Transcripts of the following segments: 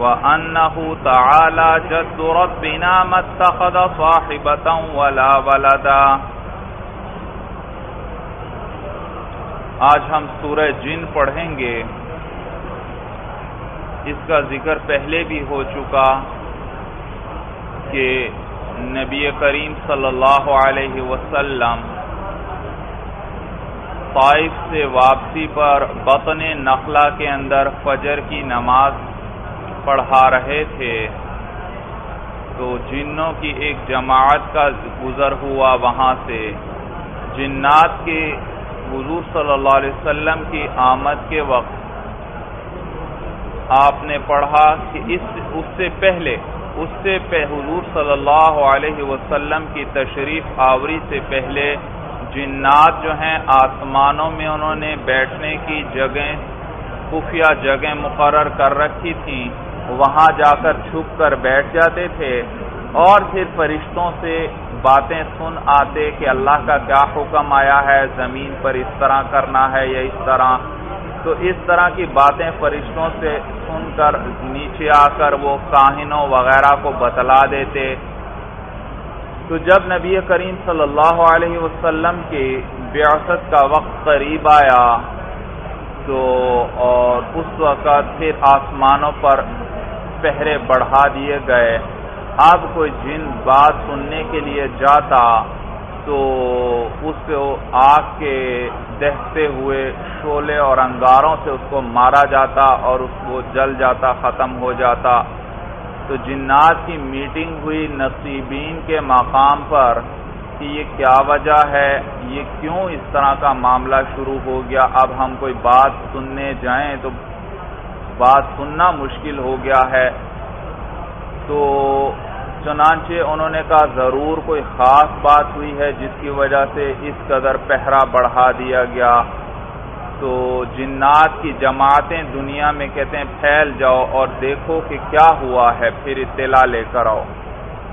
وأنه تعالى جد ربنا ما اتخذ صاحبة ولا ولدا۔ آج ہم سورہ جن پڑھیں گے۔ اس کا ذکر پہلے بھی ہو چکا کہ نبی کریم صلی اللہ علیہ وسلم طائف سے واپسی پر بطن نخلا کے اندر فجر کی نماز پڑھا رہے تھے۔ تو جنوں کی ایک جماعت کا گزر ہوا وہاں سے۔ جنات کے حضور صلی اللہ علیہ وسلم کی آمد کے وقت آپ نے پڑھا کہ اس اس سے پہلے، اس سے حضور صلی اللہ علیہ وسلم کی تشریف آوری سے پہلے جنات جو ہیں آسمانوں میں انہوں نے بیٹھنے کی جگہ خفیہ جگہ مقرر کر رکھی تھیں۔ وہاں جا کر چھپ کر بیٹھ جاتے تھے اور پھر فرشتوں سے باتیں سن آتے کہ اللہ کا کیا حکم آیا ہے، زمین پر اس طرح کرنا ہے یا اس طرح۔ تو اس طرح کی باتیں فرشتوں سے سن کر نیچے آ کر وہ کاہنوں وغیرہ کو بتلا دیتے۔ تو جب نبی کریم صلی اللہ علیہ وسلم کی بیاست کا وقت قریب آیا تو اور اس وقت پھر آسمانوں پر پہرے بڑھا دیے گئے۔ اب کوئی جن بات سننے کے لیے جاتا تو اس آگ کے دہتے ہوئے شولے اور انگاروں سے اس کو مارا جاتا اور اس کو جل جاتا، ختم ہو جاتا۔ تو جنات کی میٹنگ ہوئی نصیبین کے مقام پر کہ یہ کیا وجہ ہے، یہ کیوں اس طرح کا معاملہ شروع ہو گیا؟ اب ہم کوئی بات سننے جائیں تو بات سننا مشکل ہو گیا ہے۔ تو چنانچہ انہوں نے کہا، ضرور کوئی خاص بات ہوئی ہے جس کی وجہ سے اس قدر پہرا بڑھا دیا گیا۔ تو جنات کی جماعتیں دنیا میں کہتے ہیں، پھیل جاؤ اور دیکھو کہ کیا ہوا ہے، پھر اطلاع لے کر آؤ۔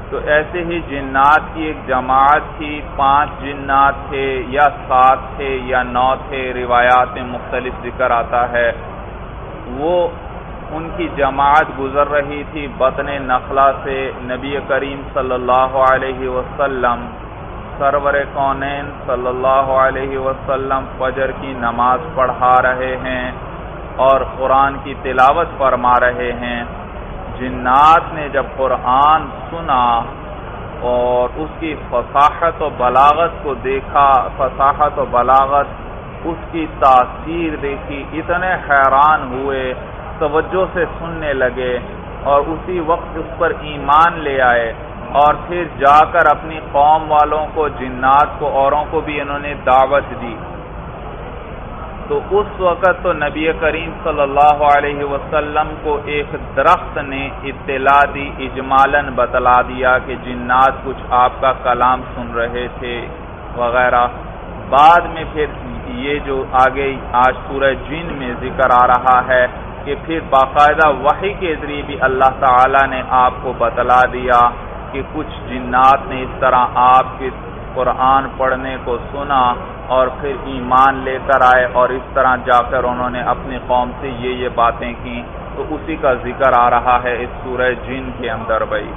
تو ایسے ہی جنات کی ایک جماعت تھی، پانچ جنات تھے یا سات تھے یا نو تھے، روایات میں مختلف ذکر آتا ہے۔ وہ ان کی جماعت گزر رہی تھی بطن نخلا سے نبی کریم صلی اللہ علیہ وسلم، سرور کونین صلی اللہ علیہ وسلم فجر کی نماز پڑھا رہے ہیں اور قرآن کی تلاوت فرما رہے ہیں۔ جنات نے جب قرآن سنا اور اس کی فصاحت و بلاغت کو دیکھا، فصاحت و بلاغت اس کی تاثیر دیکھی، اتنے حیران ہوئے، توجہ سے سننے لگے اور اسی وقت اس پر ایمان لے آئے اور پھر جا کر اپنی قوم والوں کو، جنات کو، اوروں کو بھی انہوں نے دعوت دی۔ تو اس وقت تو نبی کریم صلی اللہ علیہ وسلم کو ایک درخت نے اطلاع دی اجمالن بتلا دیا کہ جنات کچھ آپ کا کلام سن رہے تھے وغیرہ۔ بعد میں پھر یہ جو آگے آج پورے جن میں ذکر آ رہا ہے کہ پھر باقاعدہ وحی کے ذریعے بھی اللہ تعالی نے آپ کو بتلا دیا کہ کچھ جنات نے اس طرح آپ کے قرآن پڑھنے کو سنا اور پھر ایمان لے کر آئے اور اس طرح جا کر انہوں نے اپنی قوم سے یہ یہ باتیں کی تو اسی کا ذکر آ رہا ہے اس سورہ جن کے اندر بھائی۔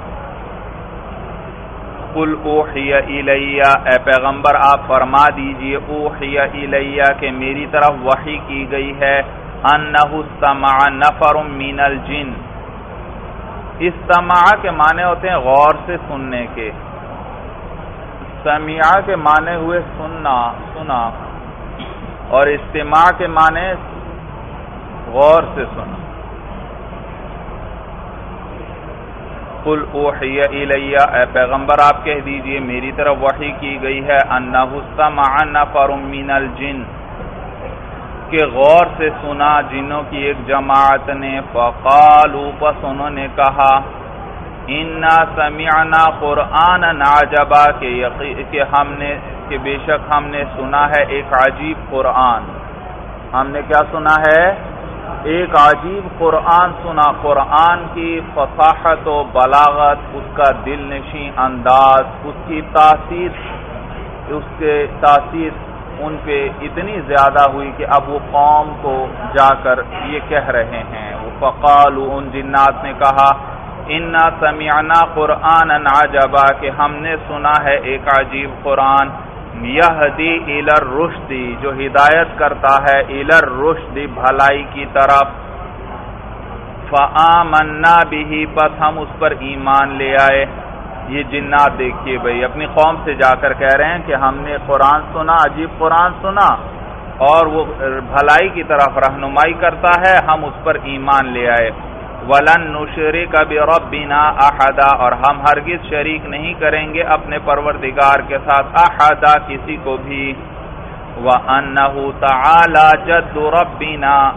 قل کل الیہ اے پیغمبر، آپ فرما دیجیے، اوحی الیہ کہ میری طرف وحی کی گئی ہے۔ انہو سمع نفر من الجن۔ استماع کے معنی ہوتے ہیں غور سے سننے کے۔ سمیع کے معنی ہوئے سننا، سنا۔ اور استماع کے معنی غور سے سنا۔ کل اوحی الیہ، اے پیغمبر، آپ کہہ دیجیے، میری طرف وحی کی گئی ہے، انہو سمع نفر من الجن۔ کے غور سے سنا، جنوں کی ایک جماعت نے فقال اوپس انہوں نے کہا، انا سمعنا قرآن ناجبا کہ ہم نے، کہ بے شک ہم نے سنا ہے ایک عجیب قرآن۔ ہم نے کیا سنا ہے؟ ایک عجیب قرآن سنا، قرآن کی فصاحت و بلاغت، اس کا دل نشیں انداز، اس کی تاثیر، اس کے تاثیر ان پہ اتنی زیادہ ہوئی کہ اب وہ قوم کو جا کر یہ کہہ رہے ہیں۔ وہ فقال ان جنات نے کہا، انا سمیعنا قرآن عجبا کہ ہم نے سنا ہے ایک عجیب قرآن۔ یہدی الر رشدی جو ہدایت کرتا ہے الر رشدی بھلائی کی طرف۔ فآمنا بھی بس ہم اس پر ایمان لے آئے۔ یہ جنات دیکھیے بھائی، اپنی قوم سے جا کر کہہ رہے ہیں کہ ہم نے قرآن سنا، عجیب قرآن سنا۔ اور وہ بھلائی کی طرف رہنمائی کرتا ہے، ہم اس پر ایمان لے آئے۔ ولن نشری کا بھی احدا، اور ہم ہرگز شریک نہیں کریں گے اپنے پروردگار کے ساتھ احدا، کسی کو بھی۔ وہ ان جد ربینا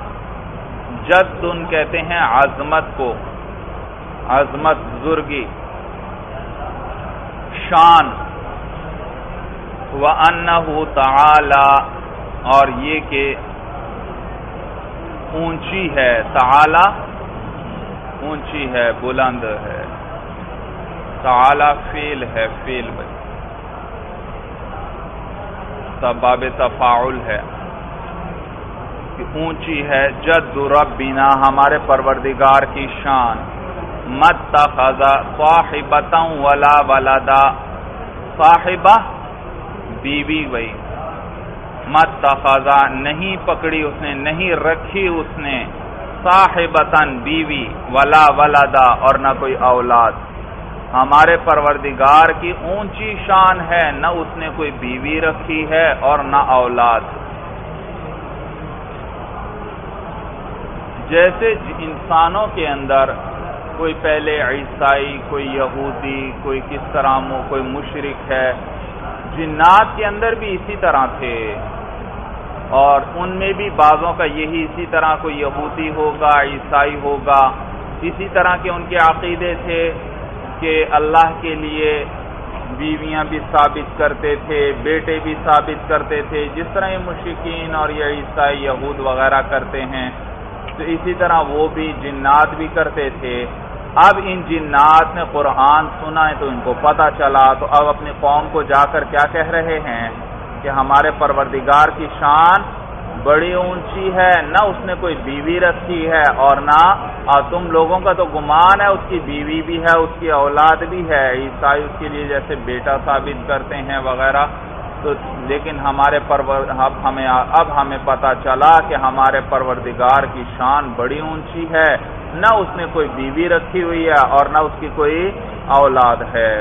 جد کہتے ہیں عظمت کو۔ عظمت بزرگی شان۔ و ان تعالی اور یہ کہ اونچی ہے تعالی اونچی ہے، بلند ہے۔ تعالی فیل ہے فیل بھائی۔ سباب تفاعل ہے۔ کہ اونچی ہے، جد ربنا، ہمارے پروردگار کی شان۔ مت صاحبتا ولا ولدا۔ صاحبہ، بیوی بھائی۔ مت نہیں پکڑی اس نے، نہیں رکھی اس نے۔ صاحبتن بیوی، ولا ولدا اور نہ کوئی اولاد۔ ہمارے پروردگار کی اونچی شان ہے، نہ اس نے کوئی بیوی رکھی ہے اور نہ اولاد۔ جیسے انسانوں کے اندر کوئی پہلے عیسائی، کوئی یہودی، کوئی کس طرح کوئی مشرق ہے، جنات کے اندر بھی اسی طرح تھے۔ اور ان میں بھی بعضوں کا یہی اسی طرح کوئی یہودی ہوگا، عیسائی ہوگا، اسی طرح کے ان کے عقیدے تھے کہ اللہ کے لیے بیویاں بھی ثابت کرتے تھے، بیٹے بھی ثابت کرتے تھے، جس طرح یہ مشکین اور یہ عیسائی یہود وغیرہ کرتے ہیں، تو اسی طرح وہ بھی جنات بھی کرتے تھے۔ اب ان جنات نے قرآن سنا ہے تو ان کو پتہ چلا، تو اب اپنی قوم کو جا کر کیا کہہ رہے ہیں؟ کہ ہمارے پروردگار کی شان بڑی اونچی ہے، نہ اس نے کوئی بیوی رکھی ہے اور نہ تم لوگوں کا تو گمان ہے، اس کی بیوی بھی ہے، اس کی اولاد بھی ہے۔ عیسائی اس کے لیے جیسے بیٹا ثابت کرتے ہیں وغیرہ۔ تو لیکن ہمارے پرور اب ہمیں اب ہمیں پتا چلا کہ ہمارے پروردگار کی شان بڑی اونچی ہے۔ نہ اس نے کوئی بیوی رکھی ہوئی ہے اور نہ اس کی کوئی اولاد ہے۔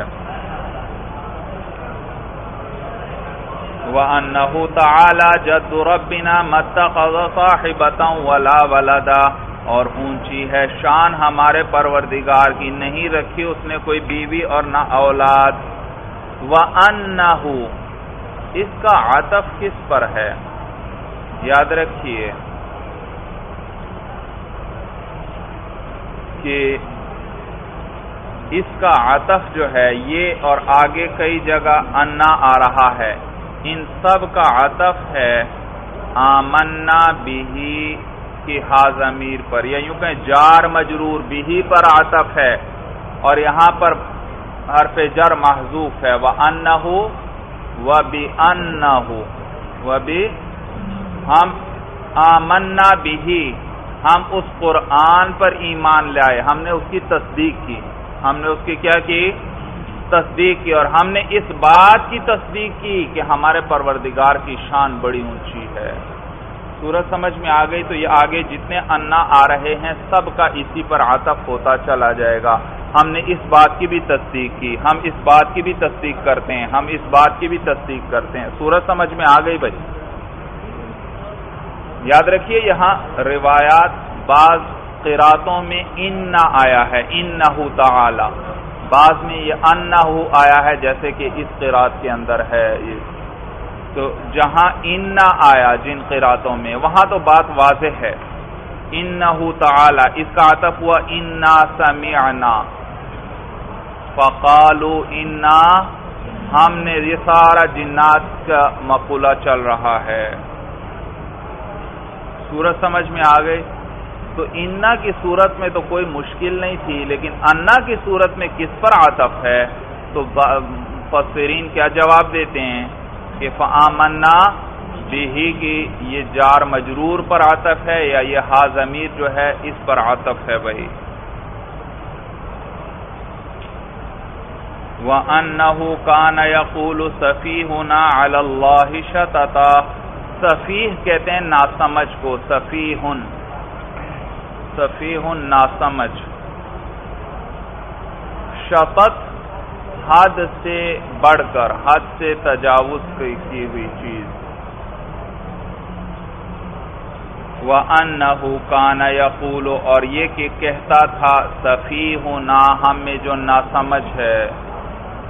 وَأَنَّهُ تَعَالَى جَدُّ رَبِّنَا مَتَّخَذَ صَاحِبَةً وَلَا وَلَدًا اور اونچی ہے شان ہمارے پروردگار کی، نہیں رکھی اس نے کوئی بیوی اور نہ اولاد۔ وَأَنَّهُ، اس کا عطف کس پر ہے؟ یاد رکھیے کہ اس کا عطف جو ہے، یہ اور آگے کئی جگہ انا آ رہا ہے۔ ان سب کا عطف ہے۔ آمنا بھی کی حاضمیر پر، یا یوں کہیں جار مجرور بھی پر عطف ہے۔ اور یہاں پر حرف جر محضوف ہے۔ وہ ان وہ بھی ان وہ بھی ہم آمنا بھی ہم اس قرآن پر ایمان لائے ہم نے اس کی تصدیق کی۔ ہم نے اس کی کیا کی؟ تصدیق کی اور ہم نے اس بات کی تصدیق کی کہ ہمارے پروردگار کی شان بڑی اونچی ہے۔ سورج سمجھ میں آ گئی تو یہ آگے جتنے انا آ رہے ہیں سب کا اسی پر عطف ہوتا چلا جائے گا۔ ہم نے اس بات کی بھی تصدیق کی، ہم اس بات کی بھی تصدیق کرتے ہیں، ہم اس بات کی بھی تصدیق کرتے ہیں۔ سورج سمجھ میں آ گئی بھائی۔ یاد رکھیے یہاں روایات بعض قراتوں میں ان نہ آیا ہے ان نہ تعالی۔ بعض میں یہ ان نہ آیا ہے جیسے کہ اس قرات کے اندر ہے تو جہاں ان نہ آیا جن قراتوں میں، وہاں تو بات واضح ہے۔ ان تعالی، اس کا عطف ہوا ان سمعنا۔ فقالو انا ہم نے یہ سارا جنات کا مقولہ چل رہا ہے۔ سورت سمجھ میں آ گئی تو انا کی صورت میں تو کوئی مشکل نہیں تھی، لیکن انا کی صورت میں کس پر عطف ہے؟ تو فسرین کیا جواب دیتے ہیں؟ کہ فآمنا بھی کی یہ جار مجرور پر عطف ہے یا یہ حاضمیر جو ہے اس پر عطف ہے بھائی؟ وَأَنَّهُ كَانَ يَقُولُ سَفِيهُنَا عَلَى اللَّهِ شَتَتَا۔ سفیح کہتے ہیں ناسمجھ کو، سفیہن۔ سفیہن ناسمجھ۔ شفت حد سے بڑھ کر، حد سے تجاوز کی ہوئی چیز۔ وَأَنَّهُ كَانَ يَقُولُ، اور یہ کہ کہتا تھا سفیہنا ہم میں جو ناسمجھ ہے،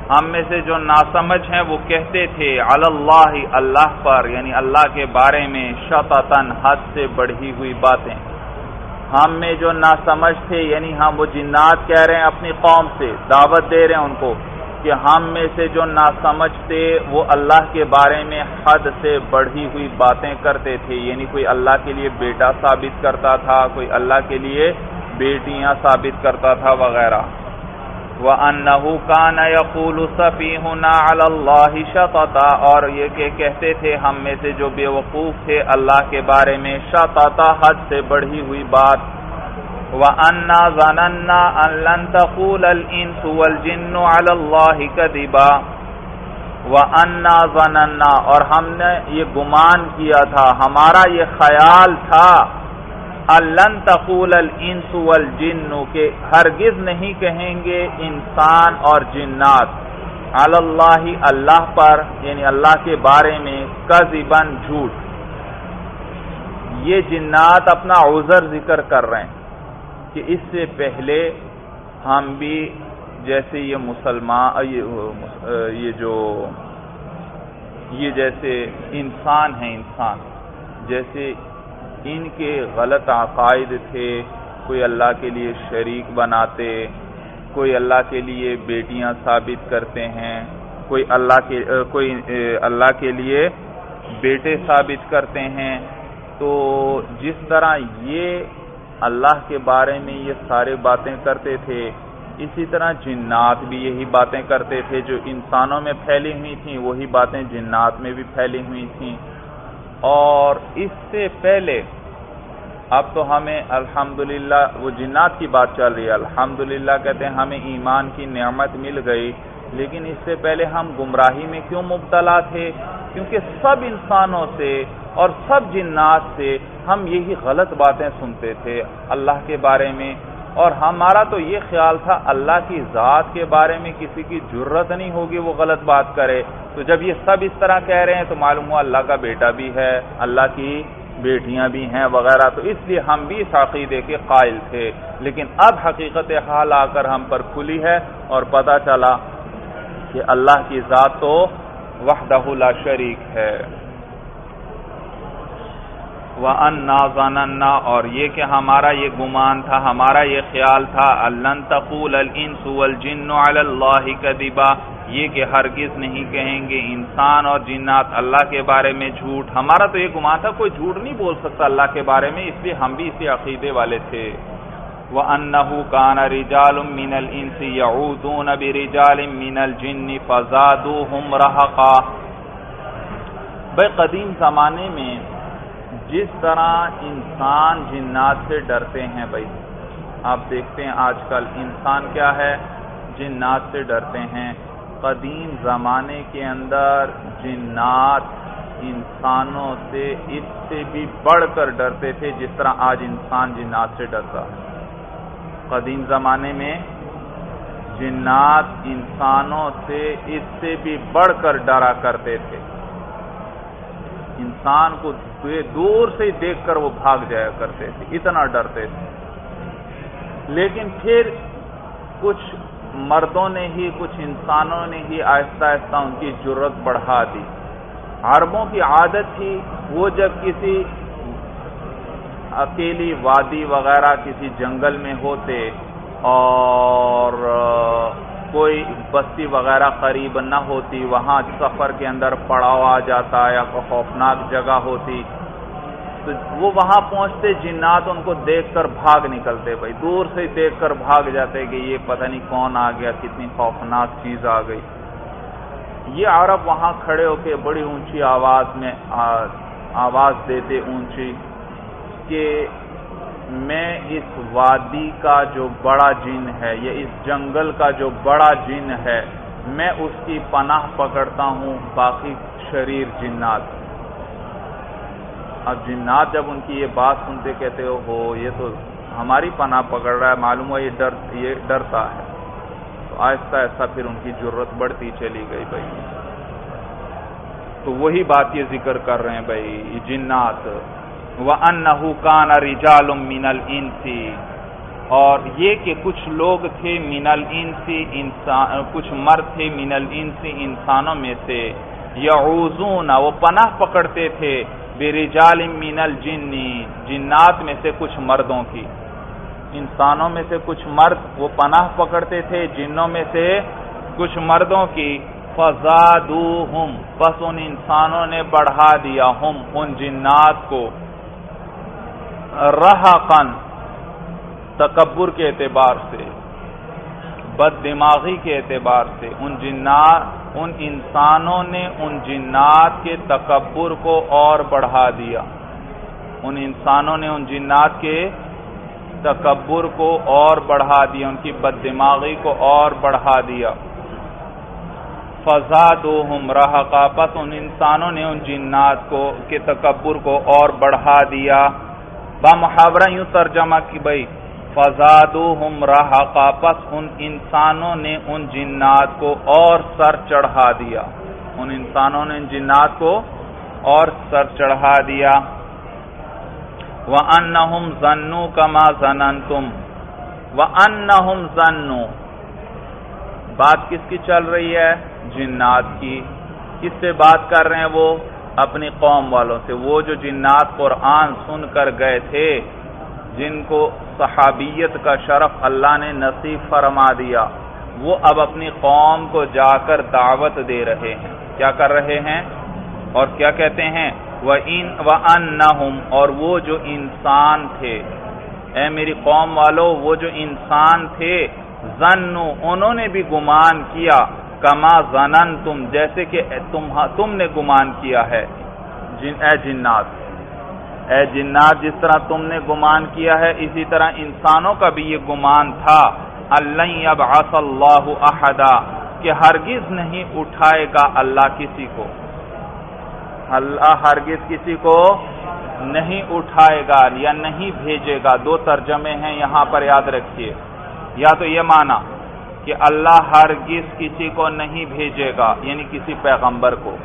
ہم میں سے جو ناسمجھ ہیں، وہ کہتے تھے اللہ اللہ پر یعنی اللہ کے بارے میں شطن حد سے بڑھی ہوئی باتیں۔ ہم میں جو ناسمجھ تھے یعنی ہم وہ جنات کہہ رہے ہیں، اپنی قوم سے دعوت دے رہے ہیں ان کو کہ ہم میں سے جو ناسمجھ تھے، وہ اللہ کے بارے میں حد سے بڑھی ہوئی باتیں کرتے تھے۔ یعنی کوئی اللہ کے لیے بیٹا ثابت کرتا تھا، کوئی اللہ کے لیے بیٹیاں ثابت کرتا تھا وغیرہ۔ وَأَنَّهُ كَانَ يَقُولُ سَفِيهُنَا عَلَى اللَّهِ شَطَطَا اور یہ کہ کہتے تھے ہم میں سے جو بے وقوف تھے اللہ کے بارے میں شططا حد سے بڑھی ہوئی بات۔ وَأَنَّا ظَنَنَّا أَن لَن تَقُولَ الْإِنسُ وَالْجِنُّ عَلَى اللَّهِ كَذِبًا۔ وَأَنَّا ظَنَنَّا اور ہم نے یہ گمان کیا تھا، ہمارا یہ خیال تھا الن تقول الانس والجن کے ہرگز نہیں کہیں گے انسان اور جنات۔ اللہ اللہ پر یعنی اللہ کے بارے میں کذبن جھوٹ۔ یہ جنات اپنا عذر ذکر کر رہے ہیں کہ اس سے پہلے ہم بھی جیسے یہ مسلمان یہ جو، یہ جیسے انسان ہیں انسان، جیسے ان کے غلط عقائد تھے، کوئی اللہ کے لیے شریک بناتے، کوئی اللہ کے لیے بیٹیاں ثابت کرتے ہیں، کوئی اللہ کے کوئی اللہ کے لیے بیٹے ثابت کرتے ہیں۔ تو جس طرح یہ اللہ کے بارے میں یہ سارے باتیں کرتے تھے، اسی طرح جنات بھی یہی باتیں کرتے تھے جو انسانوں میں پھیلی ہوئی تھیں، وہی باتیں جنات میں بھی پھیلی ہوئی تھیں۔ اور اس سے پہلے اب تو ہمیں الحمدللہ وہ جنات کی بات چل رہی ہے۔ الحمدللہ کہتے ہیں ہمیں ایمان کی نعمت مل گئی، لیکن اس سے پہلے ہم گمراہی میں کیوں مبتلا تھے؟ کیونکہ سب انسانوں سے اور سب جنات سے ہم یہی غلط باتیں سنتے تھے۔ اللہ کے بارے میں اور ہمارا تو یہ خیال تھا اللہ کی ذات کے بارے میں کسی کی ضرورت نہیں ہوگی وہ غلط بات کرے۔ تو جب یہ سب اس طرح کہہ رہے ہیں تو معلوم ہوا اللہ کا بیٹا بھی ہے، اللہ کی بیٹیاں بھی ہیں وغیرہ۔ تو اس لیے ہم بھی اس عقیدے کے قائل تھے۔ لیکن اب حقیقت حال آ کر ہم پر کھلی ہے اور پتہ چلا کہ اللہ کی ذات تو وحدہ لا شریک ہے۔ وَأَنَّا اور یہ کہ ہمارا یہ گمان تھا، ہمارا یہ خیال تھا اللہ تقول الْإِنسُ وَالْجِنُّ عَلَى اللَّهِ كَذِبًا، یہ کہ ہرگز نہیں کہیں گے انسان اور جنات اللہ کے بارے میں جھوٹ۔ ہمارا تو یہ گمان تھا، کوئی جھوٹ نہیں بول سکتا اللہ کے بارے میں، اس لیے ہم بھی اسی عقیدے والے تھے۔ وَأَنَّهُ كَانَ رِجَالٌ مِّنَ الْإِنسِ يَعُودُونَ بِرِجَالٍ مِّنَ الْجِنِّ فَزَادُوهُمْ رَحَقًا بھئی قدیم زمانے میں جس طرح انسان جنات سے ڈرتے ہیں بھائی، آپ دیکھتے ہیں آج کل انسان کیا ہے؟ جنات سے ڈرتے ہیں۔ قدیم زمانے کے اندر جنات انسانوں سے اس سے بھی بڑھ کر ڈرتے تھے، جس طرح آج انسان جنات سے ڈرتا ہے۔ قدیم زمانے میں جنات انسانوں سے اس سے بھی بڑھ کر ڈرا کرتے تھے۔ انسان کو دور سے دیکھ کر وہ بھاگ جایا کرتے تھے، اتنا ڈرتے تھے۔ لیکن پھر کچھ مردوں نے ہی، کچھ انسانوں نے ہی آہستہ آہستہ ان کی ضرورت بڑھا دی۔ عربوں کی عادت تھی، وہ جب کسی اکیلی وادی وغیرہ کسی جنگل میں ہوتے اور کوئی بستی وغیرہ قریب نہ ہوتی، وہاں سفر کے اندر پڑاؤ آ جاتا یا کوئی خوفناک جگہ ہوتی، تو وہ وہاں پہنچتے، جنات ان کو دیکھ کر بھاگ نکلتے بھائی۔ دور سے دیکھ کر بھاگ جاتے کہ یہ پتہ نہیں کون آ گیا، کتنی خوفناک چیز آ گئی۔ یہ عرب وہاں کھڑے ہو کے بڑی اونچی آواز میں آواز دیتے، اونچی کہ میں اس وادی کا جو بڑا جن ہے، یا اس جنگل کا جو بڑا جن ہے، میں اس کی پناہ پکڑتا ہوں باقی شریر جنات۔ اب جنات جب ان کی یہ بات سنتے کہتے ہو یہ تو ہماری پناہ پکڑ رہا ہے، معلوم ہو یہ ڈر، یہ ڈرتا ہے۔ تو آہستہ آہستہ پھر ان کی ضرورت بڑھتی چلی گئی بھائی۔ تو وہی بات یہ ذکر کر رہے ہیں بھائی جنات۔ وَأَنَّهُ كَانَ رِجَالٌ مِّنَ الْإِنسِ۔ اور یہ کہ کچھ لوگ تھے من الانسی انسان، کچھ مرد تھے من الانسی انسانوں میں سے۔ یعوزون وہ پناہ پکڑتے تھے۔ برجال من الجن، جنات میں سے کچھ مردوں کی۔ انسانوں میں سے کچھ مرد وہ پناہ پکڑتے تھے، جنوں میں سے کچھ مردوں کی۔ فزادوہم پس ان انسانوں نے بڑھا دیا ہم، ان جنات کو۔ رہا تکبر کے اعتبار سے بد دماغی کے اعتبار سے، ان جنات ان انسانوں نے ان جنات کے تکبر کو اور بڑھا دیا۔ ان انسانوں نے ان جنات کے تکبر کو اور بڑھا دیا، ان کی بد دماغی کو اور بڑھا دیا۔ فضا دو ہم رہا پس ان انسانوں نے ان جنات کو، کے تکبر کو اور بڑھا دیا۔ با محاورہ یوں ترجمہ کی بھائی فضادو ہم رہا پس ان انسانوں نے ان جنات کو اور سر چڑھا دیا۔ ان انسانوں نے ان جنات کو اور سر چڑھا دیا۔ وہ ان ضنو کما زنن تم وہ ان بات کس کی چل رہی ہے؟ جنات کی۔ کس سے بات کر رہے ہیں وہ؟ اپنی قوم والوں سے۔ وہ جو جنات قرآن سن کر گئے تھے، جن کو صحابیت کا شرف اللہ نے نصیب فرما دیا، وہ اب اپنی قوم کو جا کر دعوت دے رہے ہیں۔ کیا کر رہے ہیں؟ اور کیا کہتے ہیں؟ وہ ان و ان اور وہ جو انسان تھے۔ اے میری قوم والو، وہ جو انسان تھے زن انہوں نے بھی گمان کیا۔ کما زنن تم جیسے کہ تم تم نے گمان کیا ہے۔ جن اے جنات۔ اے جنات، جس طرح تم نے گمان کیا ہے، اسی طرح انسانوں کا بھی یہ گمان تھا۔ اللہ اللہ احدا، کہ ہرگز نہیں اٹھائے گا اللہ کسی کو۔ اللہ ہرگز کسی کو نہیں اٹھائے گا یا نہیں بھیجے گا۔ دو ترجمے ہیں یہاں پر، یاد رکھیے۔ یا تو یہ مانا۔ کہ اللہ ہرگز کسی کو نہیں بھیجے گا یعنی کسی پیغمبر کو۔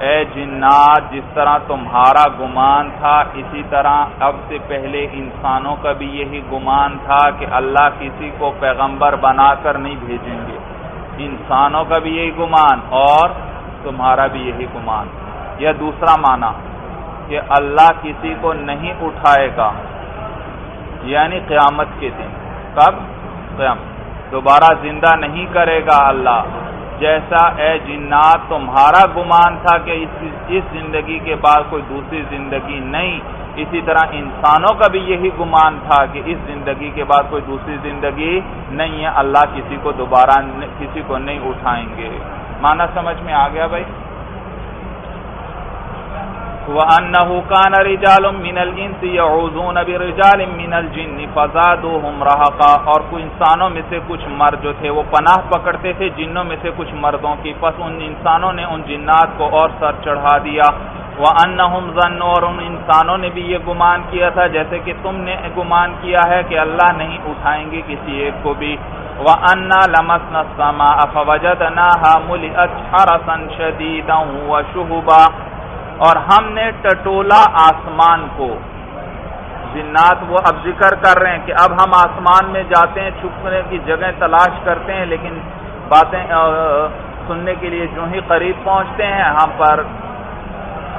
اے جنات، جس طرح تمہارا گمان تھا، اسی طرح اب سے پہلے انسانوں کا بھی یہی گمان تھا کہ اللہ کسی کو پیغمبر بنا کر نہیں بھیجیں گے۔ انسانوں کا بھی یہی گمان اور تمہارا بھی یہی گمان۔ یا دوسرا معنی، کہ اللہ کسی کو نہیں اٹھائے گا یعنی قیامت کے دن۔ کب؟ قیامت۔ دوبارہ زندہ نہیں کرے گا اللہ۔ جیسا اے جنات تمہارا گمان تھا کہ اس زندگی کے بعد کوئی دوسری زندگی نہیں، اسی طرح انسانوں کا بھی یہی گمان تھا کہ اس زندگی کے بعد کوئی دوسری زندگی نہیں ہے۔ اللہ کسی کو دوبارہ کسی کو نہیں اٹھائیں گے۔ مانا سمجھ میں آ گیا بھائی؟ وَأَنَّهُ كَانَ رِجَالٌ مِّنَ الْإِنسِ يَعُوذُونَ بِرِجَالٍ مِّنَ الْجِنِّ فَزَادُوهُمْ رَهَقًا اور کوئی انسانوں میں سے کچھ مرد جو تھے وہ پناہ پکڑتے تھے جنوں میں سے کچھ مردوں کی۔ پس ان انسانوں نے ان جنات کو اور سر چڑھا دیا۔ وَأَنَّهُمْ ظَنُّوا اور ان انسانوں نے بھی یہ گمان کیا تھا جیسے کہ تم نے گمان کیا ہے کہ اللہ نہیں اٹھائیں گے کسی ایک کو بھی۔ وَأَنَّا لَمَسْنَا السَّمَاءَ فَوَجَدْنَاهَا مُلِئَتْ حَرَسًا شَدِيدًا وَشُهُبًا۔ اور ہم نے ٹٹولا آسمان کو۔ جنات وہ اب ذکر کر رہے ہیں کہ اب ہم آسمان میں جاتے ہیں، چھپنے کی جگہ تلاش کرتے ہیں، لیکن باتیں سننے کے لیے جو ہی قریب پہنچتے ہیں، ہم پر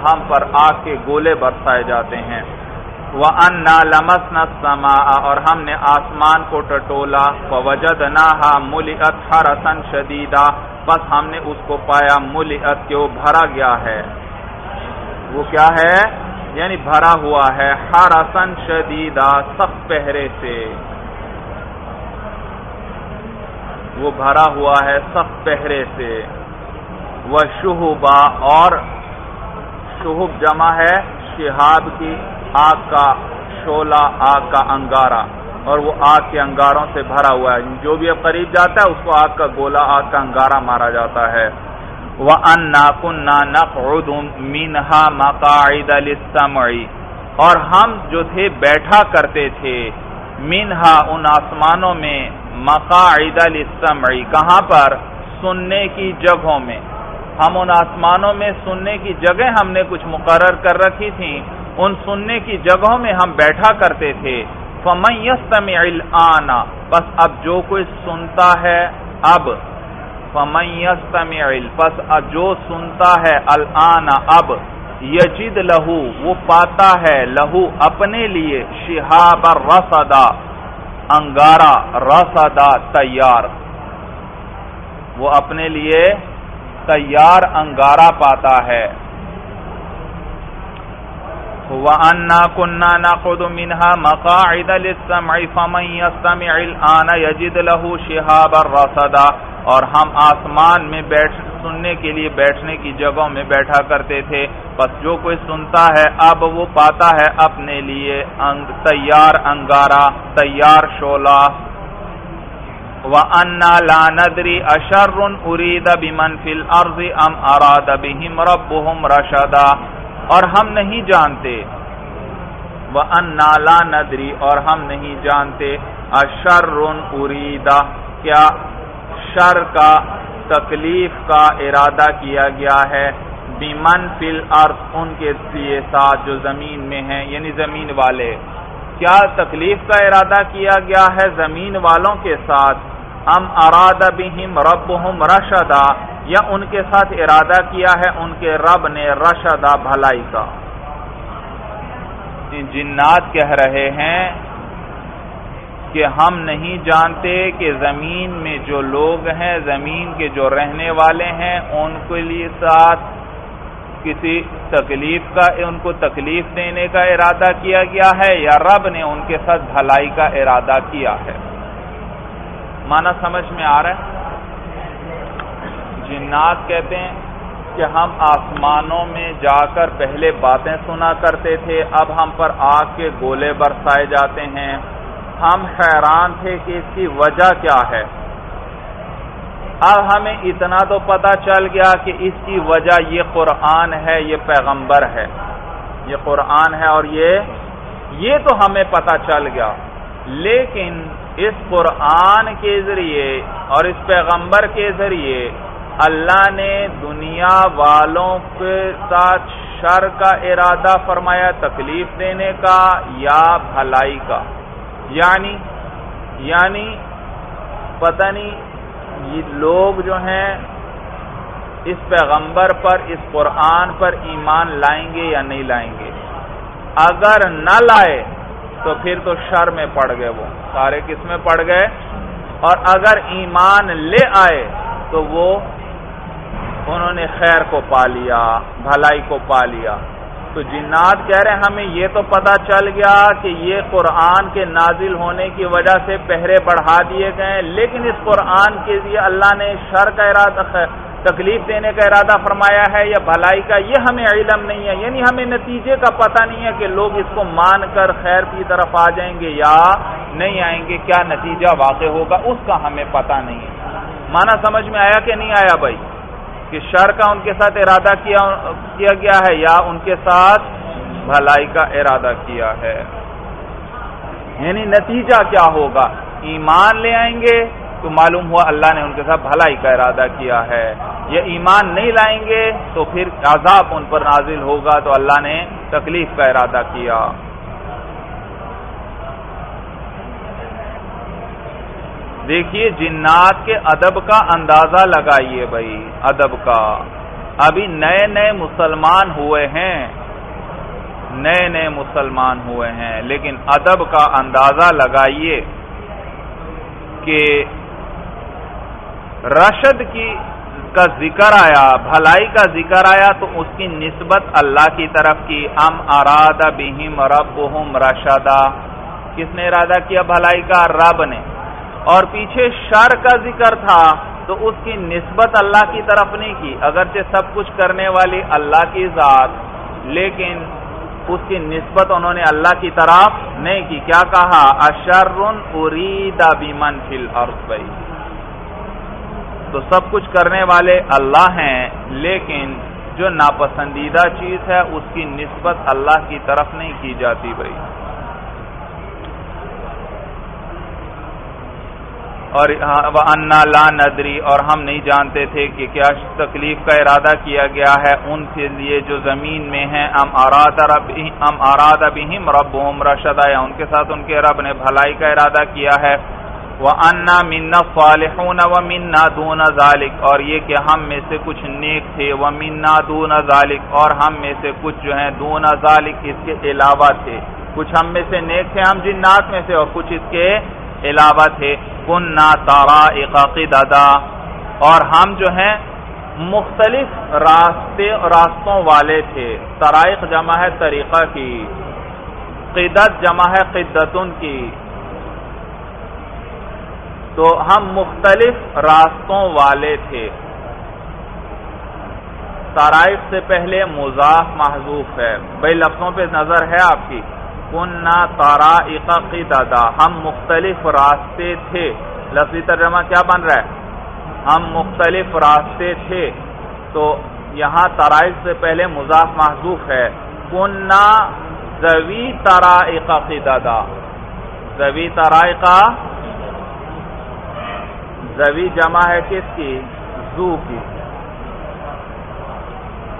ہم پر آگ کے گولے برسائے جاتے ہیں۔ وہ انا لمس نسما اور ہم نے آسمان کو ٹٹولا وجد نہ ملت ہر رسن شدیدہ بس ہم نے اس کو پایا ملت کہ وہ بھرا گیا ہے۔ وہ کیا ہے؟ یعنی بھرا ہوا ہے ہر رسن شدیدہ سخت پہرے سے۔ وہ بھرا ہوا ہے سخت پہرے سے۔ وہ شہبا اور شہب جمع ہے، شہاب کی آگ کا شولا آگ کا انگارا اور وہ آگ کے انگاروں سے بھرا ہوا ہے۔ جو بھی اب قریب جاتا ہے، اس کو آگ کا گولا آگ کا انگارا مارا جاتا ہے۔ وہ ان ناکنہ نقعد اور ہم جو تھے بیٹھا کرتے تھے مینہا ان آسمانوں میں مقاعد للسمعی کہاں پر؟ سننے کی جگہوں میں۔ ہم ان آسمانوں میں سننے کی جگہ ہم نے کچھ مقرر کر رکھی تھی ان سننے کی جگہوں میں ہم بیٹھا کرتے تھے۔ فمن يستمع الان بس اب جو کوئی سنتا ہے، اب فمن يستمع پس جو سنتا ہے، الان اب، یجد لہو، وہ پاتا ہے، لہو اپنے لیے، شہاب رسدا انگارا رسدا تیار۔ وہ اپنے لیے تیار انگارا پاتا ہے۔ وَأَنَّا كُنَّا نَقُدُ مِنْهَا مَقَاعِدَ لِلسَّمْعِ فَمَنْ يَسْتَمِعِ الْآنَ يَجِدْ لَهُ شِهَابًا رَصَدًا اور ہم آسمان میں بیٹھ سننے کے لیے بیٹھنے کی جگہوں میں بیٹھا کرتے تھے۔ بس جو کوئی سنتا ہے، اب وہ پاتا ہے اپنے لیے انگ، تیار انگارا، تیار شولا وَأَنَّا لَا نَدْرِي أَشَرٌ أُرِيدَ بِمَنْ فِي الْأَرْضِ أَمْ أَرَادَ بِهِمْ رَبُّهُمْ رَشَدًا۔ اور ہم نہیں جانتے۔ وہ ان نالا ندری اور ہم نہیں جانتے۔ اشر اریدا کیا شر کا تکلیف کا ارادہ کیا گیا ہے؟ بیمن فل ارتھ ان کے لیے ساتھ جو زمین میں ہیں یعنی زمین والے۔ کیا تکلیف کا ارادہ کیا گیا ہے زمین والوں کے ساتھ؟ ام اراد بہم ربہم رشدا۔ یا ان کے ساتھ ارادہ کیا ہے، ان کے رب نے رشدا بھلائی کا۔ جنات کہہ رہے ہیں کہ ہم نہیں جانتے کہ زمین میں جو لوگ ہیں، زمین کے جو رہنے والے ہیں، ان کے لیے ساتھ کسی تکلیف کا، ان کو تکلیف دینے کا ارادہ کیا گیا ہے یا رب نے ان کے ساتھ بھلائی کا ارادہ کیا ہے۔ مانا سمجھ میں آ رہا ہے؟ جنات کہتے ہیں کہ ہم آسمانوں میں جا کر پہلے باتیں سنا کرتے تھے، اب ہم پر آگ کے گولے برسائے جاتے ہیں۔ ہم حیران تھے کہ اس کی وجہ کیا ہے۔ اب ہمیں اتنا تو پتا چل گیا کہ اس کی وجہ یہ قرآن ہے، یہ پیغمبر ہے۔ یہ قرآن ہے اور یہ یہ تو ہمیں پتا چل گیا۔ لیکن اس قرآن کے ذریعے اور اس پیغمبر کے ذریعے اللہ نے دنیا والوں کے ساتھ شر کا ارادہ فرمایا تکلیف دینے کا یا بھلائی کا۔ یعنی یعنی پتہ نہیں، یہ لوگ جو ہیں، اس پیغمبر پر، اس قرآن پر ایمان لائیں گے یا نہیں لائیں گے۔ اگر نہ لائے، تو پھر تو شر میں پڑ گئے وہ۔ سارے کس میں پڑ گئے۔ اور اگر ایمان لے آئے، تو وہ انہوں نے خیر کو پا لیا، بھلائی کو پا لیا۔ تو جنات کہہ رہے ہیں، ہمیں یہ تو پتا چل گیا کہ یہ قرآن کے نازل ہونے کی وجہ سے پہرے بڑھا دیے گئے لیکن اس قرآن کے لیے اللہ نے شر کا ارادہ، تکلیف دینے کا ارادہ فرمایا ہے یا بھلائی کا، یہ ہمیں علم نہیں ہے۔ یعنی ہمیں نتیجے کا پتہ نہیں ہے کہ لوگ اس کو مان کر خیر کی طرف آ جائیں گے یا نہیں آئیں گے، کیا نتیجہ واقع ہوگا، اس کا ہمیں پتہ نہیں ہے۔ مانا سمجھ میں آیا کہ نہیں آیا بھائی؟ کہ شر کا ان کے ساتھ ارادہ کیا کیا گیا ہے یا ان کے ساتھ بھلائی کا ارادہ کیا ہے۔ یعنی نتیجہ کیا ہوگا؟ ایمان لے آئیں گے تو معلوم ہوا اللہ نے ان کے ساتھ بھلائی کا ارادہ کیا ہے۔ یہ ایمان نہیں لائیں گے تو پھر عذاب ان پر نازل ہوگا تو اللہ نے تکلیف کا ارادہ کیا۔ دیکھیے جنات کے ادب کا اندازہ لگائیے بھائی، ادب کا۔ ابھی نئے نئے مسلمان ہوئے ہیں۔ نئے نئے مسلمان ہوئے ہیں۔ لیکن ادب کا اندازہ لگائیے کہ رشد کی کا ذکر آیا، بھلائی کا ذکر آیا تو اس کی نسبت اللہ کی طرف کی۔ ام اراد بہم ربہم رشدہ کس نے ارادہ کیا بھلائی کا؟ رب نے۔ اور پیچھے شر کا ذکر تھا، تو اس کی نسبت اللہ کی طرف نہیں کی، اگرچہ سب کچھ کرنے والی اللہ کی ذات، لیکن اس کی نسبت انہوں نے اللہ کی طرف نہیں کی۔ کیا کہا؟ اشر ارید بمن فی الارض بھائی۔ تو سب کچھ کرنے والے اللہ ہیں، لیکن جو ناپسندیدہ چیز ہے، اس کی نسبت اللہ کی طرف نہیں کی جاتی بھائی۔ اور ہاں، انا لا ندری اور ہم نہیں جانتے تھے کہ کیا تکلیف کا ارادہ کیا گیا ہے ان کے لیے جو زمین میں ہیں۔ ام اراد ام اراد ابہم رب رشدہ، یا ان کے ساتھ ان کے رب نے بھلائی کا ارادہ کیا ہے۔ وہ انا منا فالحون و منا دون ذالک اور یہ کہ ہم میں سے کچھ نیک تھے۔ وہ منا دون ذالک اور ہم میں سے کچھ جو ہیں دون ذالک اس کے علاوہ تھے۔ کچھ ہم میں سے نیک تھے، ہم جنات میں سے، اور کچھ اس کے علاوہ تھے۔ کننا تارا دادا اور ہم جو ہیں مختلف راستے راستوں والے تھے۔ ترائق جمع ہے طریقہ کی قدت جمع ہے قدتن کی۔ تو ہم مختلف راستوں والے تھے۔ ترائف سے پہلے مضاف محضوف ہے۔ بھائی لفظوں پہ نظر ہے آپ کی۔ کننا تارا کی دادا ہم مختلف راستے تھے۔ لفظی ترجمہ کیا بن رہا ہے؟ ہم مختلف راستے تھے۔ تو یہاں ترائف سے پہلے مضاف محضوف ہے۔ کننا زوی تارا کی دادا زوی ترائقہ زوی جمع ہے کس کی؟ زو کی۔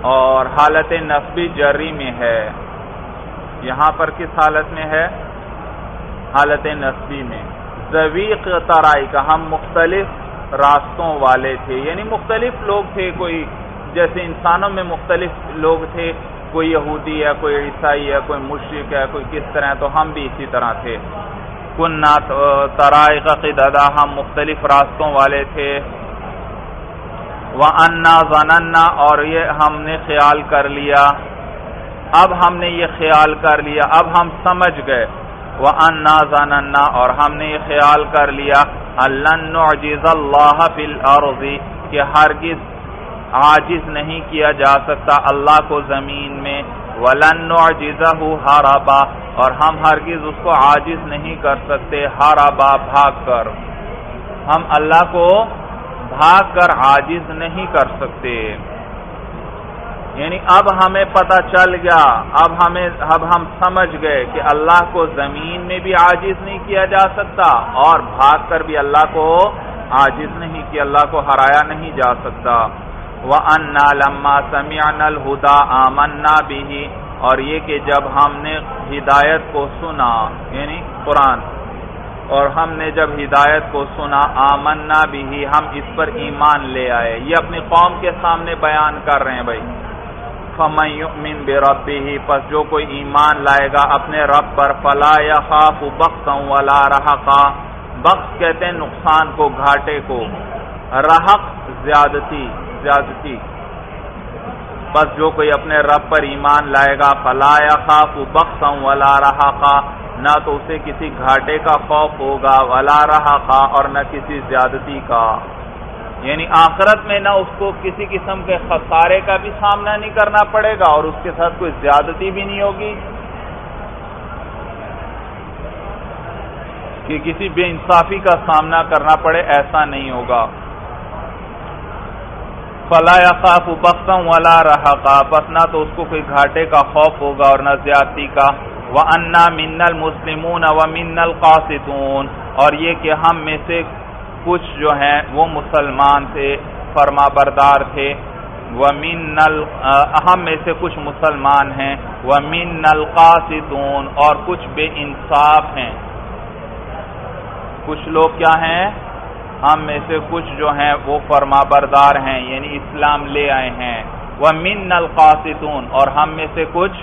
اور حالت نصبی جری میں ہے۔ یہاں پر کس حالت میں ہے؟ حالت نصبی میں۔ زویق ترائی کا ہم مختلف راستوں والے تھے۔ یعنی مختلف لوگ تھے، کوئی جیسے انسانوں میں مختلف لوگ تھے، کوئی یہودی ہے، کوئی عیسائی ہے، کوئی مشرق ہے، کوئی کس طرح تو ہم بھی اسی طرح تھے۔ کننا ترائق قددا ہم مختلف راستوں والے تھے۔ وہ انا اور یہ ہم نے خیال کر لیا۔ اب ہم نے یہ خیال کر لیا، اب ہم سمجھ گئے۔ وہ انا زننا اور ہم نے یہ خیال کر لیا اللہ اللہ فل کہ ہرگز عاجز نہیں کیا جا سکتا اللہ کو زمین میں۔ ولن ہارابا اور ہم ہرگز اس کو عاجز نہیں کر سکتے ہارابا بھاگ کر۔ ہم اللہ کو بھاگ کر عاجز نہیں کر سکتے۔ یعنی اب ہمیں پتہ چل گیا، اب ہمیں، اب ہم سمجھ گئے کہ اللہ کو زمین میں بھی عاجز نہیں کیا جا سکتا اور بھاگ کر بھی اللہ کو عاجز نہیں کیا اللہ کو ہرایا نہیں جا سکتا۔ وہ انا لما سمیان الہدا آمنا بھی اور یہ کہ جب ہم نے ہدایت کو سنا یعنی قرآن، اور ہم نے جب ہدایت کو سنا، آمنا بھی ہم اس پر ایمان لے آئے۔ یہ اپنی قوم کے سامنے بیان کر رہے ہیں بھائی۔ فمن یؤمن بربی ہی پس جو کوئی ایمان لائے گا اپنے رب پر، فلا یخاف بختا ولا رحقا۔ بخت کہتے ہیں نقصان کو، گھاٹے کو۔ رحق زیادتی زیادتی۔ بس جو کوئی اپنے رب پر ایمان لائے گا، فلا خاف بخشا ولا رہا خا نہ تو اسے کسی گھاٹے کا خوف ہوگا، ولا رہا خا اور نہ کسی زیادتی کا۔ یعنی آخرت میں نہ اس کو کسی قسم کے خسارے کا بھی سامنا نہیں کرنا پڑے گا اور اس کے ساتھ کوئی زیادتی بھی نہیں ہوگی۔ کہ کسی بے انصافی کا سامنا کرنا پڑے ایسا نہیں ہوگا۔ فلا خاف بخشا ولا رہا پس نہ تو اس کو کوئی گھاٹے کا خوف ہوگا اور نہ زیادتی کا۔ وہ انا من المسلمون و من القاصدون اور یہ کہ ہم میں سے کچھ جو ہیں وہ مسلمان تھے فرما بردار تھے وہ من اہم میں سے کچھ مسلمان ہیں۔ وہ من القاصدون اور کچھ بے انصاف ہیں۔ کچھ لوگ کیا ہیں؟ ہم میں سے کچھ جو ہیں وہ فرما بردار ہیں یعنی اسلام لے آئے ہیں۔ وہ من القاصدون اور ہم میں سے کچھ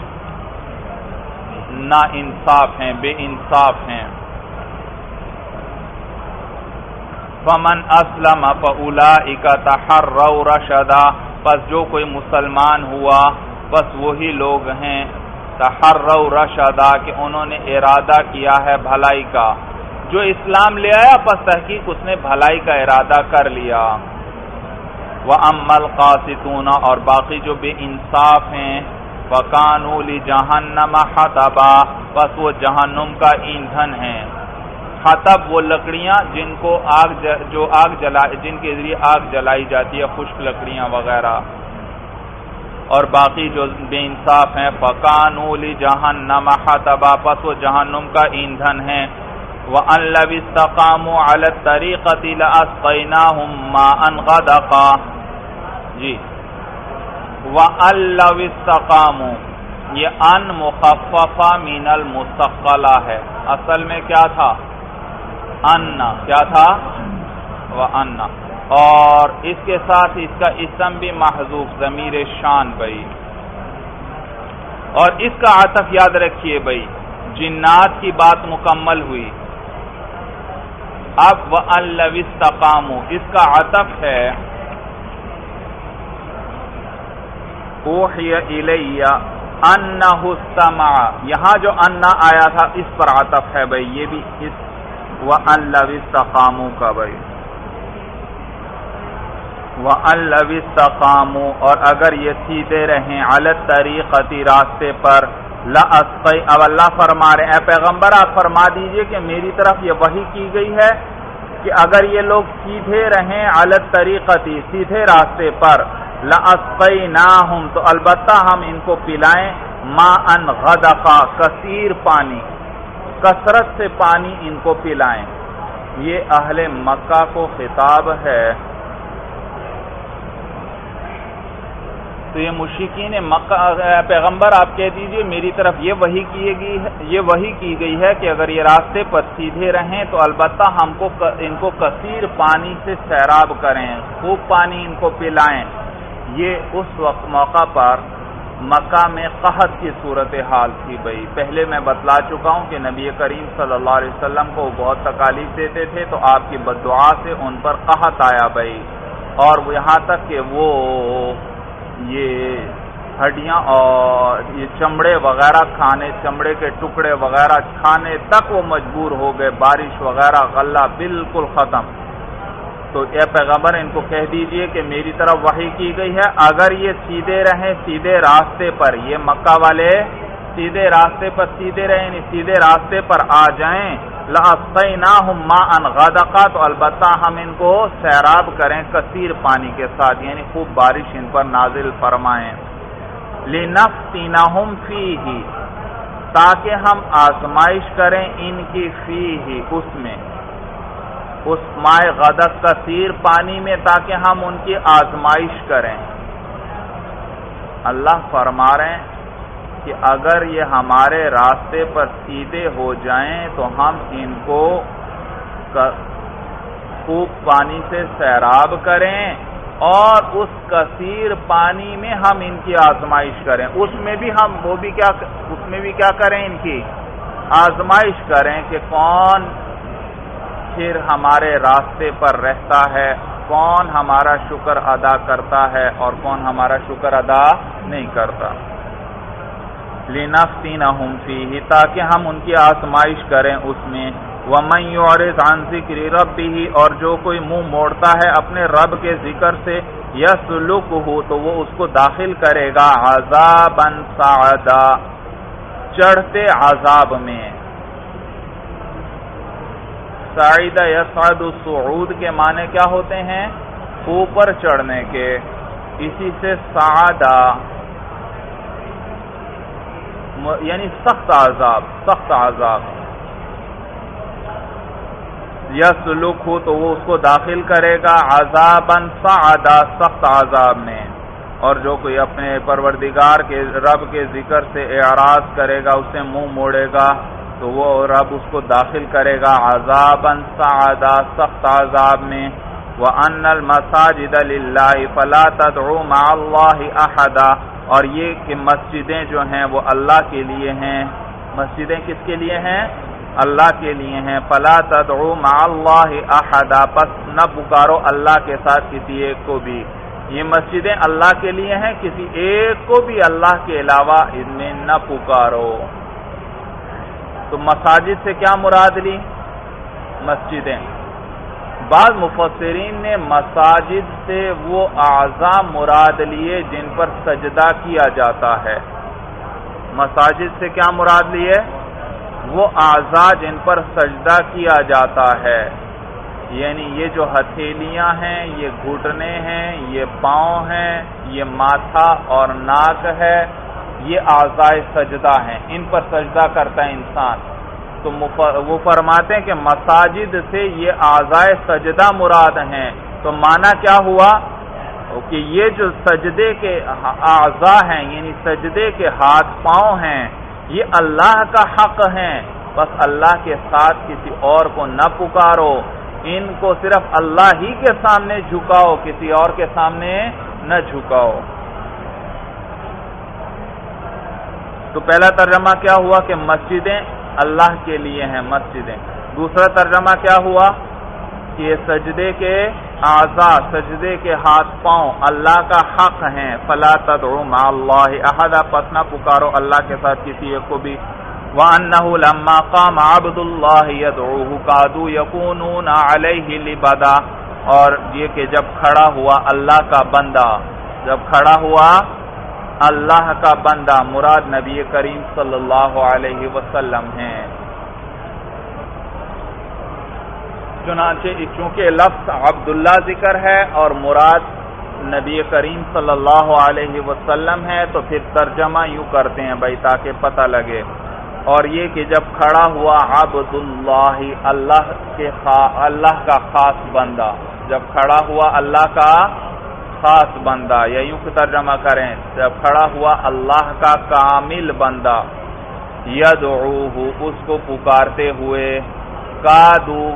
نا انصاف ہیں، بے انصاف ہیں۔ فمن اسلم فلا تحر رشدا، پس جو کوئی مسلمان ہوا بس وہی لوگ ہیں۔ تحر رشدا، کہ انہوں نے ارادہ کیا ہے بھلائی کا۔ جو اسلام لے آیا، پس تحقیق اس نے بھلائی کا ارادہ کر لیا۔ وہ امل قاصتون اور باقی جو بے انصاف ہیں وکانولی جہنم حتبا بس وہ جہنم کا ایندھن ہے حتب وہ لکڑیاں جن کو آگ جو آگ جلا جن کے ذریعے آگ جلائی جاتی ہے، خشک لکڑیاں وغیرہ۔ اور باقی جو بے انصاف ہیں فکانو لی جہنم حتبا پس وہ جہنم کا ایندھن ہے۔ وَأَن اسْتَقَامُوا عَلَى الطَّرِيقَةِ لَأَسْقَيْنَاهُمْ مَاءً غَدَقًا۔ جی۔ وَأَن اسْتَقَامُوا۔ یہ ان مخففہ من المستقلہ ہے۔ اصل میں کیا تھا؟ ان کیا تھا؟ وَأَنَّ اور اس کے ساتھ اس کا اسم بھی محضوف ضمیر شان بھائی۔ اور اس کا عطف یاد رکھیے بھائی، جنات کی بات مکمل ہوئی۔ اب وہ الوستقام اس کا عطف ہے۔ یہاں جو انا آیا تھا، اس پر عطف ہے بھائی، یہ بھی اس وہ الوستقام کا بھائی وہ الوستقام اور اگر یہ سیدھے رہیں الگ طریقتی راستے پر اب اللہ فرما رہے اے پیغمبر، آپ فرما دیجیے کہ میری طرف یہ وحی کی گئی ہے کہ اگر یہ لوگ سیدھے رہیں الگ طریقتی سیدھے راستے پر لسقئی نہ ہوں تو البتہ ہم ان کو پلائیں، ما ان غدقا کثیر پانی۔ کثرت سے پانی ان کو پلائیں۔ یہ اہل مکہ کو خطاب ہے۔ تو یہ مشکین مکہ پیغمبر آپ کہہ دیجیے، میری طرف یہ وہی کی گئی ہے، یہ وہی کی گئی ہے کہ اگر یہ راستے پر سیدھے رہیں تو البتہ ہم کو ان کو کثیر پانی سے سیراب کریں، خوب پانی ان کو پلائیں۔ یہ اس وقت موقع پر مکہ میں قحط کی صورت حال تھی بھائی پہلے میں بتلا چکا ہوں کہ نبی کریم صلی اللہ علیہ وسلم کو بہت تکالیف دیتے تھے تو آپ کی بدعا سے ان پر قحط آیا بھائی اور یہاں تک کہ وہ یہ ہڈیاں اور یہ چمڑے وغیرہ کھانے، چمڑے کے ٹکڑے وغیرہ کھانے تک وہ مجبور ہو گئے۔ بارش وغیرہ، غلہ بالکل ختم۔ تو اے پیغمبر ان کو کہہ دیجیے کہ میری طرف وحی کی گئی ہے۔ اگر یہ سیدھے رہیں، سیدھے راستے پر، یہ مکہ والے سیدھے راستے پر سیدھے رہیں یعنی سیدھے راستے پر آ جائیں۔ نہ غدقا تو البتہ ہم ان کو سیراب کریں کثیر پانی کے ساتھ یعنی خوب بارش ان پر نازل فرمائیں۔ لنفتینہم فی ہی تاکہ ہم آزمائش کریں ان کی فی ہی اس میں۔ اس مائع غدق کثیر پانی میں تاکہ ہم ان کی آزمائش کریں۔ اللہ فرما رہے ہیں کہ اگر یہ ہمارے راستے پر سیدھے ہو جائیں تو ہم ان کو خوب پانی سے سیراب کریں اور اس کثیر پانی میں ہم ان کی آزمائش کریں۔ اس میں بھی ہم وہ بھی کیا اس میں بھی کیا کریں ان کی؟ آزمائش کریں کہ کون پھر ہمارے راستے پر رہتا ہے، کون ہمارا شکر ادا کرتا ہے اور کون ہمارا شکر ادا نہیں کرتا۔ لِنَفْتِنَهُمْ تاکہ ہم ان کی آسمائش کریں اس میں۔ وَمَنْ يُعْرِضْ عَنْ ذِكْرِ رَبِّهِ، اور جو کوئی منہ موڑتا ہے اپنے رب کے ذکر سے، يَسْلُكُهُ، تو وہ اس کو داخل کرے گا عَذَابًا سَعَدًا۔ چڑھتے عذاب میں۔ سعیدہ یسعد السعود کے معنی کیا ہوتے ہیں؟ اوپر چڑھنے کے۔ اسی سے سعدہ یعنی سخت عذاب سخت عذاب۔ یا سلوک ہو تو وہ اس کو داخل کرے گا۔ عذابن سعدا سخت عذاب میں۔ اور جو کوئی اپنے پروردگار کے، رب کے ذکر سے اعراض کرے گا، اسے منہ موڑے گا۔ تو وہ رب اس کو داخل کرے گا عذابن سعدا سخت عذاب میں۔ وہ ان المساجد اللہ فلا تدعو مع اللہ احدا اور یہ کہ مسجدیں جو ہیں وہ اللہ کے لیے ہیں۔ مسجدیں کس کے لیے ہیں؟ اللہ کے لیے ہیں۔ فلا تدعو مع اللہ احدا پس نہ پکارو اللہ کے ساتھ کسی ایک کو بھی۔ یہ مسجدیں اللہ کے لیے ہیں، کسی ایک کو بھی اللہ کے علاوہ ان میں نہ پکارو۔ تو مساجد سے کیا مراد لی؟ مسجدیں۔ بعض مفسرین نے مساجد سے وہ اعضا مراد لیے جن پر سجدہ کیا جاتا ہے۔ مساجد سے کیا مراد لیے؟ وہ اعضا جن پر سجدہ کیا جاتا ہے۔ یعنی یہ جو ہتھیلیاں ہیں، یہ گھٹنے ہیں، یہ پاؤں ہیں، یہ ماتھا اور ناک ہے یہ اعضاء سجدہ ہیں، ان پر سجدہ کرتا ہے انسان۔ تو وہ فرماتے ہیں کہ مساجد سے یہ آزائے سجدہ مراد ہیں۔ تو مانا کیا ہوا؟ کہ یہ جو سجدے کے اعضا ہیں یعنی سجدے کے ہاتھ پاؤں ہیں، یہ اللہ کا حق ہیں۔ بس اللہ کے ساتھ کسی اور کو نہ پکارو، ان کو صرف اللہ ہی کے سامنے جھکاؤ، کسی اور کے سامنے نہ جھکاؤ۔ تو پہلا ترجمہ کیا ہوا کہ مسجدیں اللہ کے لیے ہیں، مسجدیں۔ دوسرا ترجمہ کیا ہوا کہ یہ سجدے کے آزاد سجدے کے ہاتھ پاؤں اللہ کا حق ہیں۔ فلا تدعو مع اللہ احدا، پس نہ پکارو اللہ کے ساتھ کسی ایک کو بھی۔ وَأَنَّهُ لَمَّا قَامَ عَبْدُ اللَّهِ يَدْعُوهُ قَادُوا يَكُونُونَ عَلَيْهِ لِبَدَا۔ اور یہ کہ جب کھڑا ہوا اللہ کا بندہ، جب کھڑا ہوا اللہ کا بندہ مراد نبی کریم صلی اللہ علیہ وسلم ہیں۔ چنانچہ چونکہ لفظ عبداللہ ذکر ہے اور مراد نبی کریم صلی اللہ علیہ وسلم ہے، تو پھر ترجمہ یوں کرتے ہیں بھائی تاکہ پتہ لگے۔ اور یہ کہ جب کھڑا ہوا عبداللہ اللہ اللہ کے خا، اللہ کا خاص بندہ، جب کھڑا ہوا اللہ کا خاص بندہ یا یوں ترجمہ کریں جب کھڑا ہوا اللہ کا کامل بندہ۔ یدعوہ اس کو پکارتے ہوئے کادو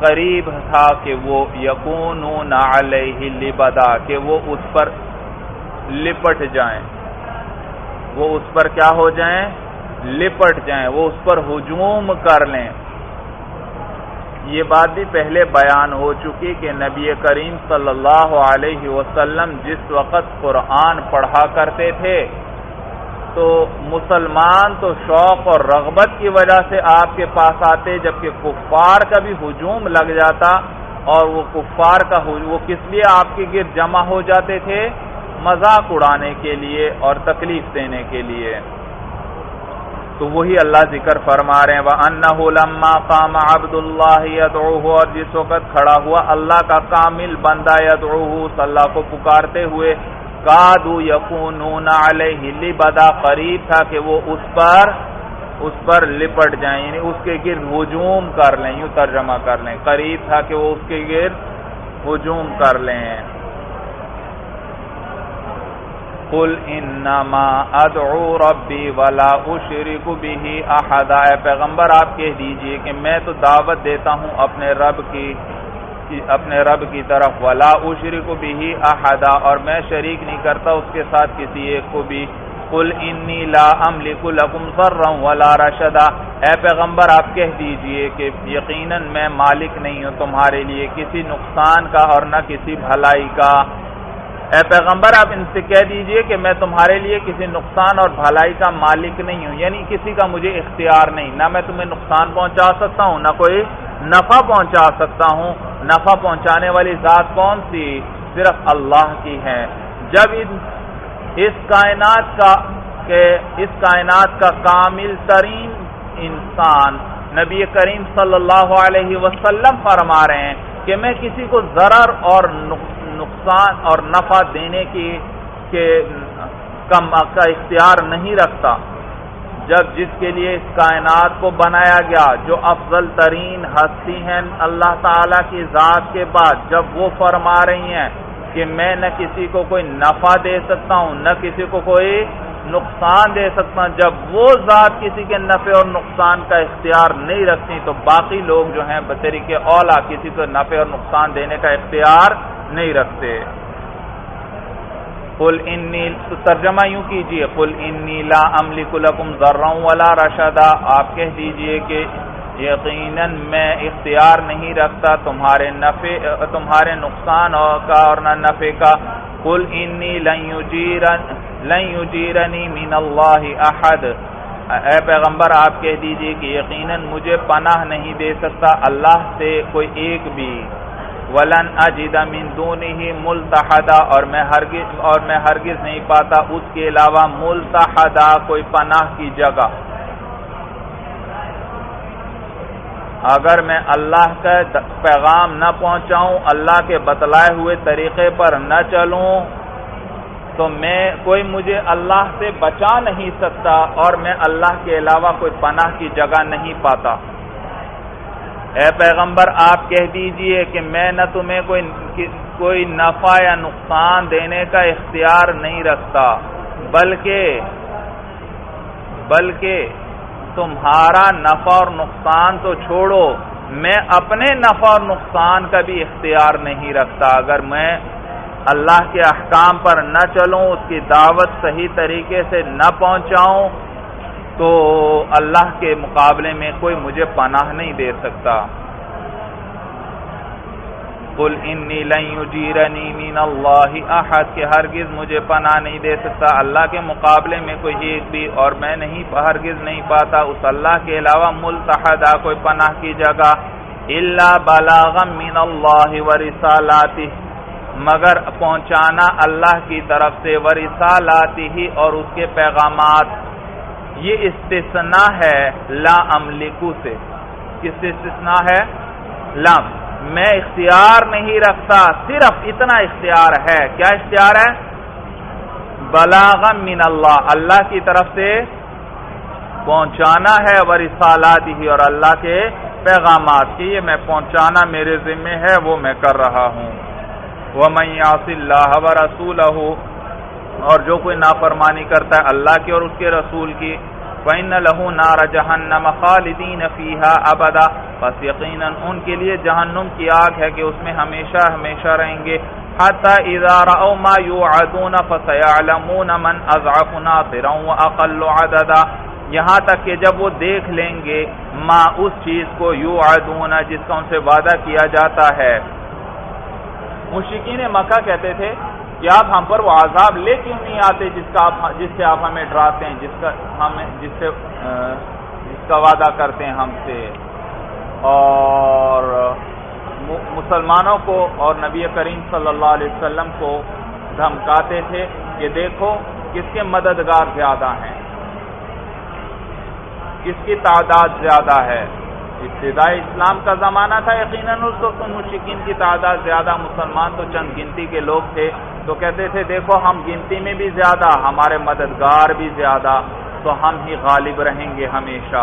قریب تھا کہ وہ یقون علیہ لبدا، کہ وہ اس پر لپٹ جائیں۔ وہ اس پر کیا ہو جائیں؟ لپٹ جائیں۔ وہ اس پر ہجوم کر لیں۔ یہ بات بھی پہلے بیان ہو چکی کہ نبی کریم صلی اللہ علیہ وسلم جس وقت قرآن پڑھا کرتے تھے، تو مسلمان تو شوق اور رغبت کی وجہ سے آپ کے پاس آتے، جبکہ کفار کا بھی ہجوم لگ جاتا اور وہ کفار کا وہ کس لیے آپ کے گرد جمع ہو جاتے تھے؟ مذاق اڑانے کے لیے اور تکلیف دینے کے لیے۔ تو وہی اللہ ذکر فرما رہے ہیں وہ ان قل انما ادعو ربی ولا اشرک به احدا اے پیغمبر، آپ کہہ دیجیے کہ میں تو دعوت دیتا ہوں اپنے رب کی اپنے رب کی طرف۔ ولا اشرک به احدا اور میں شریک نہیں کرتا اس کے ساتھ کسی ایک کو بھی۔ قل انی لا املک لکم ضرا ولا رشدا۔ اے پیغمبر، آپ کہہ دیجیے کہ یقیناً میں مالک نہیں ہوں تمہارے لیے کسی نقصان کا اور نہ کسی بھلائی کا۔ اے پیغمبر، آپ ان سے کہہ دیجیے کہ میں تمہارے لیے کسی نقصان اور بھلائی کا مالک نہیں ہوں یعنی کسی کا مجھے اختیار نہیں، نہ میں تمہیں نقصان پہنچا سکتا ہوں، نہ کوئی نفع پہنچا سکتا ہوں۔ نفع پہنچانے والی ذات کون سی؟ صرف اللہ کی ہے۔ جب اس کائنات کا کہ اس کائنات کا کامل ترین انسان نبی کریم صلی اللہ علیہ وسلم فرما رہے ہیں کہ میں کسی کو ضرر اور نقصان نقصان اور نفع دینے کی کے کم کا اختیار نہیں رکھتا۔ جب جس کے لیے اس کائنات کو بنایا گیا، جو افضل ترین ہستی ہیں اللہ تعالی کی ذات کے بعد، جب وہ فرما رہی ہیں کہ میں نہ کسی کو کوئی نفع دے سکتا ہوں، نہ کسی کو کوئی نقصان دے سکتا ہوں، جب وہ ذات کسی کے نفع اور نقصان کا اختیار نہیں رکھتی، تو باقی لوگ جو ہیں بطریقے اولا، کسی کو نفع اور نقصان دینے کا اختیار نہیں رکھتے۔ قل انی ترجمہ یوں کیجیے۔ قل انی لا املک لکم ذرا ولا رشدا۔ آپ کہہ دیجیے کہ یقیناً میں اختیار نہیں رکھتا تمہارے نفع تمہارے نقصان کا اور نہ نفع کا۔ قل انی لن یجیرن لن یجیرنی من اللہ احد اے پیغمبر، آپ کہہ دیجیے کہ یقیناً مجھے پناہ نہیں دے سکتا۔ اللہ سے کوئی ایک بھی۔ ولن اجد من دونه ملتحدا اور میں ہرگز اور میں ہرگز نہیں پاتا اس کے علاوہ ملتحدا کوئی پناہ کی جگہ۔ اگر میں اللہ کا پیغام نہ پہنچاؤں، اللہ کے بتلائے ہوئے طریقے پر نہ چلوں، تو میں کوئی مجھے اللہ سے بچا نہیں سکتا، اور میں اللہ کے علاوہ کوئی پناہ کی جگہ نہیں پاتا۔ اے پیغمبر، آپ کہہ دیجیے کہ میں نہ تمہیں کوئی کوئی نفع یا نقصان دینے کا اختیار نہیں رکھتا، بلکہ بلکہ تمہارا نفع اور نقصان تو چھوڑو، میں اپنے نفع اور نقصان کا بھی اختیار نہیں رکھتا۔ اگر میں اللہ کے احکام پر نہ چلوں، اس کی دعوت صحیح طریقے سے نہ پہنچاؤں تو اللہ کے مقابلے میں کوئی مجھے پناہ نہیں دے سکتا۔ قل انی لن یجیرنی من اللہ احد کہ ہرگز مجھے پناہ نہیں دے سکتا۔ اللہ کے مقابلے میں کوئی ایک بھی، اور میں نہیں، ہرگز نہیں پاتا۔ اس اللہ کے علاوہ ملتحدہ کوئی پناہ کی جگہ۔ اللہ بلاغم من اللہ ورسالاتی مگر پہنچانا اللہ کی طرف سے۔ ورسالاتی ہی اور اس کے پیغامات۔ یہ استثناء ہے لا املکو سے۔ کس سے استثناء ہے؟ لم۔ میں اختیار نہیں رکھتا، صرف اتنا اختیار ہے۔ کیا اختیار ہے؟ بلاغم من اللہ اللہ کی طرف سے پہنچانا ہے ورسالات ہی اور اللہ کے پیغامات کی یہ میں پہنچانا میرے ذمے ہے، وہ میں کر رہا ہوں۔ وہ میں اللہ و رسول اور جو کوئی نافرمانی کرتا ہے اللہ کی اور اس کے رسول کی، فَإِنَّ لَهُ نَارَ جَهَنَّمَ خَالِدِينَ فِيهَا أَبَدًا۔ پس یقیناً ان کے لیے جہنم کی آگ ہے کہ اس میں ہمیشہ ہمیشہ رہیں گے۔ حَتَّى إِذَا رَأَوْ مَا يُوعَدُونَ فَسَيَعْلَمُونَ مَنْ أَضْعَفُ نَاصِرًا وَأَقَلُّ عَدَدًا۔ یہاں تک کہ جب وہ دیکھ لیں گے ما اس چیز کو یوعدون جس کا ان سے وعدہ کیا جاتا ہے۔ مشکین مکہ کہتے تھے کہ آپ ہم پر وہ عذاب لے کیوں نہیں آتے جس کا آپ جس سے آپ ہمیں ڈراتے ہیں، جس کا ہمیں جس سے جس کا وعدہ کرتے ہیں ہم سے۔ اور مسلمانوں کو اور نبی کریم صلی اللہ علیہ وسلم کو دھمکاتے تھے کہ دیکھو کس کے مددگار زیادہ ہیں۔ کس کی تعداد زیادہ ہے۔ ابتدائی اسلام کا زمانہ تھا، یقیناً اس وقت مشکین کی تعداد زیادہ، مسلمان تو چند گنتی کے لوگ تھے۔ تو کہتے تھے، دیکھو، ہم گنتی میں بھی زیادہ، ہمارے مددگار بھی زیادہ، تو ہم ہی غالب رہیں گے ہمیشہ.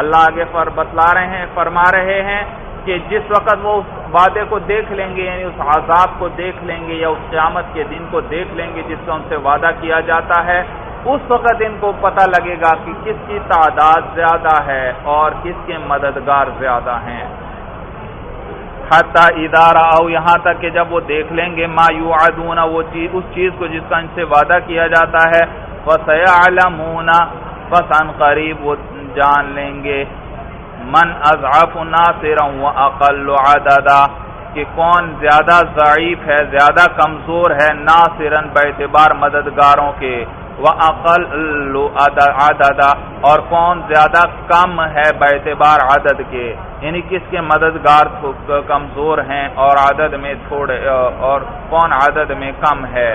اللہ آگے پر بتلا رہے ہیں، فرما رہے ہیں کہ جس وقت وہ اس وعدے کو دیکھ لیں گے یعنی اس عذاب کو دیکھ لیں گے یا اس قیامت کے دن کو دیکھ لیں گے جس کا ان سے وعدہ کیا جاتا ہے، اس وقت ان کو پتہ لگے گا کہ کس کی تعداد زیادہ ہے اور کس کے مددگار زیادہ ہیں۔ حتی ادارہ او یہاں تک کہ جب وہ دیکھ لیں گے، ما یوعدون، وہ چیز اس چیز کو جس کا ان سے وعدہ کیا جاتا ہے فَسَيَعْلَمُونَ بس ان قریب وہ جان لیں گے۔ من اضعف ناصرا واقل عددا، کہ کون زیادہ ضعیف ہے، زیادہ کمزور ہے ناصرا بیعتبار مددگاروں کے۔ عددا اور کون زیادہ کم ہے بیعتبار عدد کے؟ یعنی کس کے مددگار کمزور ہیں اور عدد میں تھوڑے اور کون عدد میں کم ہے؟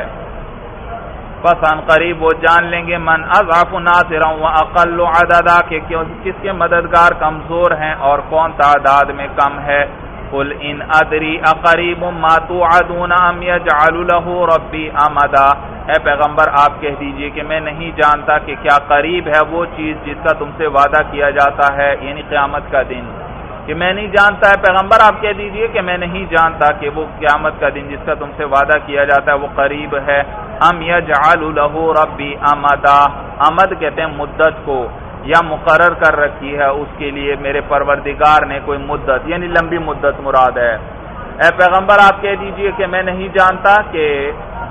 بس ان قریب وہ جان لیں گے من اضعف ناصرا واقل عددا کہ کس کے مددگار کمزور ہیں اور کون تعداد میں کم ہے؟ قل ان ادری اقریب ما توعدون ام يجعل له ربي امدا۔ اے پیغمبر، آپ کہہ دیجیے کہ میں نہیں جانتا کہ کیا قریب ہے وہ چیز جس کا تم سے وعدہ کیا جاتا ہے یعنی قیامت کا دن۔ کہ میں نہیں جانتا ہے پیغمبر، آپ کہہ دیجیے کہ میں نہیں جانتا کہ وہ قیامت کا دن جس کا تم سے وعدہ کیا جاتا ہے وہ قریب ہے۔ ہم یجعل له ربی امدا۔ امد کہتے ہیں مدت کو، یا مقرر کر رکھی ہے اس کے لیے، میرے پروردگار نے کوئی مدت یعنی لمبی مدت مراد ہے۔ اے پیغمبر، آپ کہہ دیجیے کہ میں نہیں جانتا کہ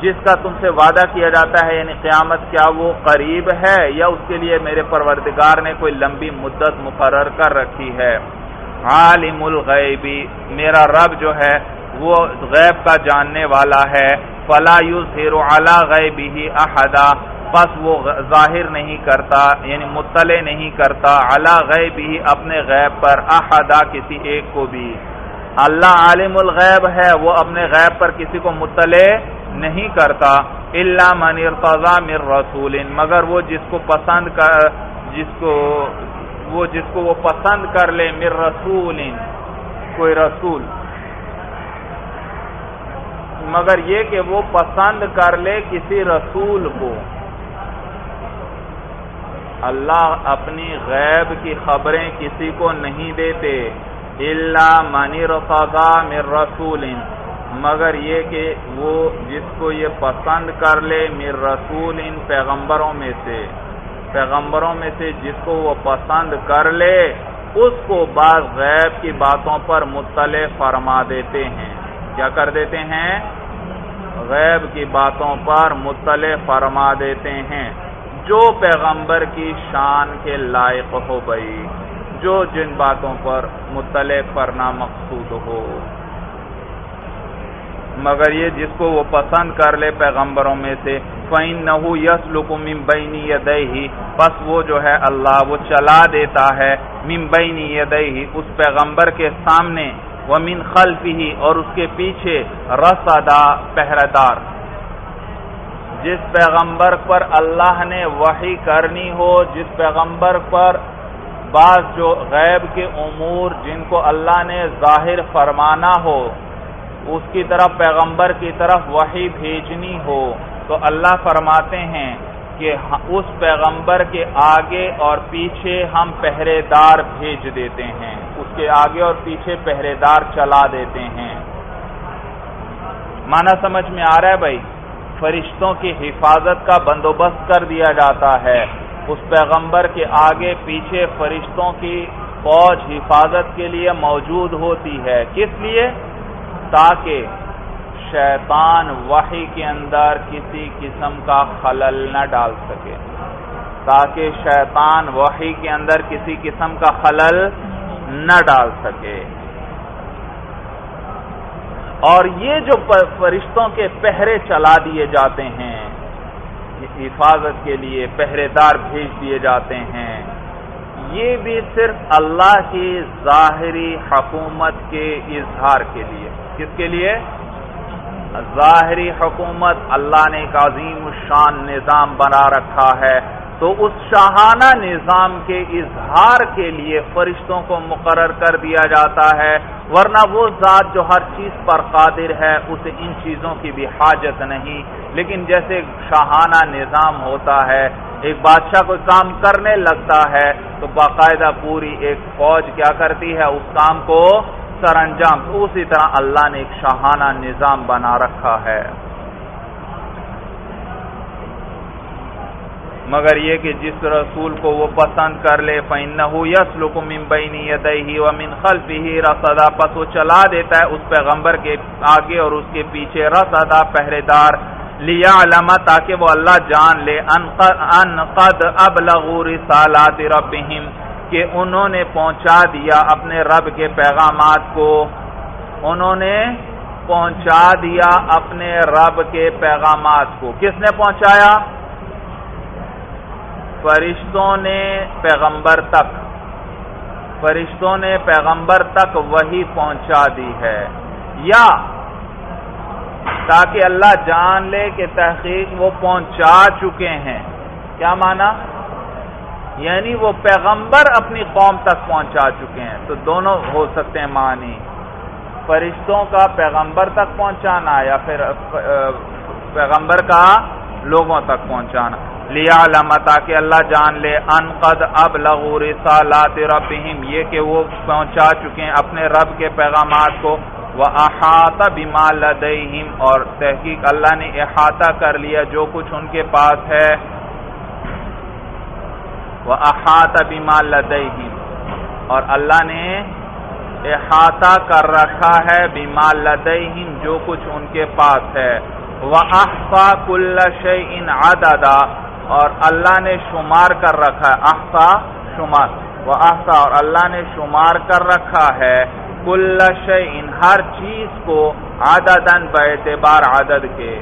جس کا تم سے وعدہ کیا جاتا ہے یعنی قیامت، کیا وہ قریب ہے یا اس کے لیے میرے پروردگار نے کوئی لمبی مدت مقرر کر رکھی ہے؟ عالم الغیبی میرا رب جو ہے، وہ غیب کا جاننے والا ہے۔ فلا یظہر علی غیبہ احدا، بس وہ ظاہر نہیں کرتا یعنی مطلع نہیں کرتا، علی غیبہ اپنے غیب پر، احدا کسی ایک کو بھی۔ اللہ عالم الغیب ہے، وہ اپنے غیب پر کسی کو مطلع نہیں کرتا اللہ من ارتضا من رسول، مگر وہ جس کو پسند کر، جس کو، وہ جس کو وہ پسند کر لے مر رسول، کوئی رسول۔ مگر یہ کہ وہ پسند کر لے کسی رسول کو۔ اللہ اپنی غیب کی خبریں کسی کو نہیں دیتے۔ اللہ منی رفاغا مر رسول۔ مگر یہ کہ وہ جس کو یہ پسند کر لے مر رسول ان پیغمبروں میں سے۔ پیغمبروں میں سے جس کو وہ پسند کر لے، اس کو بعض غیب کی باتوں پر مطلع فرما دیتے ہیں۔ کیا کر دیتے ہیں؟ غیب کی باتوں پر مطلع فرما دیتے ہیں۔ جو پیغمبر کی شان کے لائق ہو گئی جو جن باتوں پر مطلع کرنا مقصود ہو۔ مگر یہ جس کو وہ پسند کر لے پیغمبروں میں سے، فَإِنَّهُ نہ یس لکم ممبئی ہی بس وہ جو ہے اللہ وہ چلا دیتا ہے ممبئی یدئی اس پیغمبر کے سامنے وہ من خلف ہی اور اس کے پیچھے رسدا پہرے جس پیغمبر پر اللہ نے وحی کرنی ہو، جس پیغمبر پر بعض جو غیب کے امور جن کو اللہ نے ظاہر فرمانا ہو، اس کی طرف پیغمبر کی طرف وہی بھیجنی ہو، تو اللہ فرماتے ہیں کہ اس پیغمبر کے آگے اور پیچھے ہم پہرے دار بھیج دیتے ہیں۔ اس کے آگے اور پیچھے پہرے دار چلا دیتے ہیں۔ مانا سمجھ میں آ رہا ہے بھائی؟ فرشتوں کی حفاظت کا بندوبست کر دیا جاتا ہے۔ اس پیغمبر کے آگے پیچھے فرشتوں کی فوج حفاظت کے لیے موجود ہوتی ہے۔ کس لیے؟ تاکہ شیطان وحی کے اندر کسی قسم کا خلل نہ ڈال سکے۔ تاکہ شیطان وحی کے اندر کسی قسم کا خلل نہ ڈال سکے۔ اور یہ جو فرشتوں کے پہرے چلا دیے جاتے ہیں حفاظت کے لیے پہرے دار بھیج دیے جاتے ہیں۔ یہ بھی صرف اللہ کی ظاہری حکومت کے اظہار کے لیے۔ کس کے لیے؟ ظاہری حکومت اللہ نے ایک عظیم الشان نظام بنا رکھا ہے۔ تو اس شاہانہ نظام کے اظہار کے لیے فرشتوں کو مقرر کر دیا جاتا ہے، ورنہ وہ ذات جو ہر چیز پر قادر ہے، اسے ان چیزوں کی بھی حاجت نہیں۔ لیکن جیسے شاہانہ نظام ہوتا ہے، ایک بادشاہ کوئی کام کرنے لگتا ہے، تو باقاعدہ پوری ایک فوج کیا کرتی ہے، اس کام کو سر انجام اسی طرح اللہ نے ایک شاہانہ نظام بنا رکھا ہے۔ مگر یہ کہ جس رسول کو وہ پسند کر لے، فَإِنَّهُ يَسْلُكُ مِن بَيْنِ يَدَيْهِ وَمِن خَلْفِهِ رَصَدًا پس وہ چلا دیتا ہے اس پیغمبر کے آگے اور اس کے پیچھے رصدا پہرے دار لِيَعْلَمَ، تاکہ وہ اللہ جان لے۔ ان قد ابلغوا رسالات ربهم، کہ انہوں نے پہنچا دیا اپنے رب کے پیغامات کو۔ انہوں نے پہنچا دیا اپنے رب کے پیغامات کو۔ کس نے پہنچایا؟ فرشتوں نے پیغمبر تک، فرشتوں نے پیغمبر تک وہی پہنچا دی ہے۔ یا تاکہ اللہ جان لے کہ تحقیق وہ پہنچا چکے ہیں۔ کیا مانا؟ یعنی وہ پیغمبر اپنی قوم تک پہنچا چکے ہیں۔ تو دونوں ہو سکتے ہیں معنی۔ فرشتوں کا پیغمبر تک پہنچانا یا پھر پیغمبر کا لوگوں تک پہنچانا۔ لیا علامہ تاکہ اللہ جان لے، ان قد اب لغور رسالات ربہم یہ کہ وہ پہنچا چکے ہیں اپنے رب کے پیغامات کو۔ وہ احاطہ بما لدیہم اور تحقیق اللہ نے احاطہ کر لیا جو کچھ ان کے پاس ہے۔ وہ احاطہ بما لدیہم اور اللہ نے احاطہ کر رکھا ہے بیما لدئی جو کچھ ان کے پاس ہے۔ وہ احفا کل شعین عددا اور اللہ نے شمار کر رکھا ہے۔ احفا شمار۔ وہ احسا اور اللہ نے شمار کر رکھا ہے۔ کل شعین ہر چیز کو عددن اعتبار عدد کے۔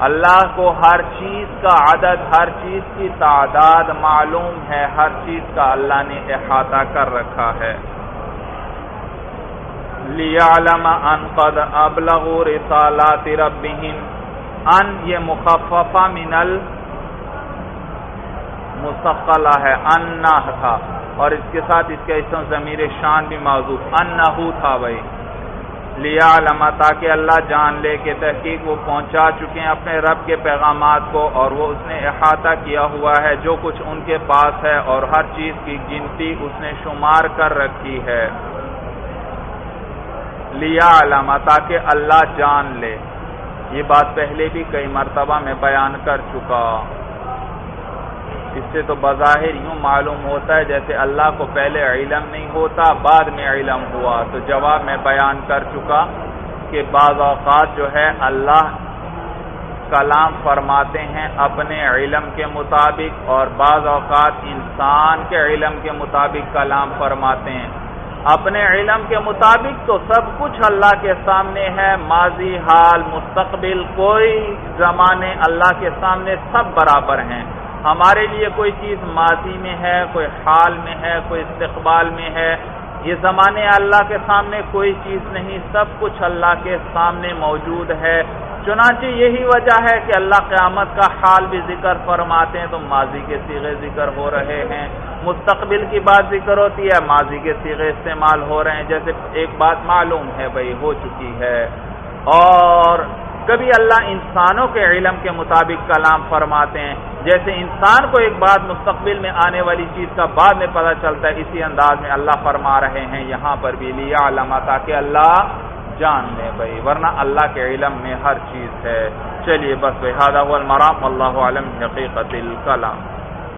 اللہ کو ہر چیز کا عدد، ہر چیز کی تعداد معلوم ہے۔ ہر چیز کا اللہ نے احاطہ کر رکھا ہے۔ لیعلم ان قد ابلغوا رسالات ربهم ان، یہ مخففہ من المستقلہ ہے ان تھا۔ اور اس کے ساتھ اس کے اسم ضمیر شان بھی موضوع۔ انہو تھا بھائی۔ لیا علما تاکہ اللہ جان لے کہ تحقیق وہ پہنچا چکے ہیں اپنے رب کے پیغامات کو، اور وہ اس نے احاطہ کیا ہوا ہے، جو کچھ ان کے پاس ہے، اور ہر چیز کی گنتی اس نے شمار کر رکھی ہے۔ لیا علامہ تاکہ اللہ جان لے۔ یہ بات پہلے بھی کئی مرتبہ میں بیان کر چکا۔ اس سے تو بظاہر یوں معلوم ہوتا ہے جیسے اللہ کو پہلے علم نہیں ہوتا، بعد میں علم ہوا۔ تو جواب میں بیان کر چکا کہ بعض اوقات جو ہے اللہ کلام فرماتے ہیں اپنے علم کے مطابق اور بعض اوقات انسان کے علم کے مطابق کلام فرماتے ہیں۔ اپنے علم کے مطابق تو سب کچھ اللہ کے سامنے ہے، ماضی، حال، مستقبل، کوئی زمانے اللہ کے سامنے سب برابر ہیں۔ ہمارے لیے کوئی چیز ماضی میں ہے، کوئی حال میں ہے، کوئی استقبال میں ہے، یہ زمانے اللہ کے سامنے کوئی چیز نہیں، سب کچھ اللہ کے سامنے موجود ہے۔ چنانچہ یہی وجہ ہے کہ اللہ قیامت کا حال بھی ذکر فرماتے ہیں تو ماضی کے سیغے ذکر ہو رہے ہیں۔ مستقبل کی بات ذکر ہوتی ہے، ماضی کے سیغے استعمال ہو رہے ہیں۔ جیسے ایک بات معلوم ہے، بھائی، ہو چکی ہے۔ اور کبھی اللہ انسانوں کے علم کے مطابق کلام فرماتے ہیں۔ جیسے انسان کو ایک بات مستقبل میں آنے والی چیز کا بعد میں پتہ چلتا ہے، اسی انداز میں اللہ فرما رہے ہیں، یہاں پر بھی لیا علامہ تاکہ اللہ جان لے بھائی، ورنہ اللہ کے علم میں ہر چیز ہے۔ چلیے بس، بھائی المرام اللہ علم حقیقت الکلام۔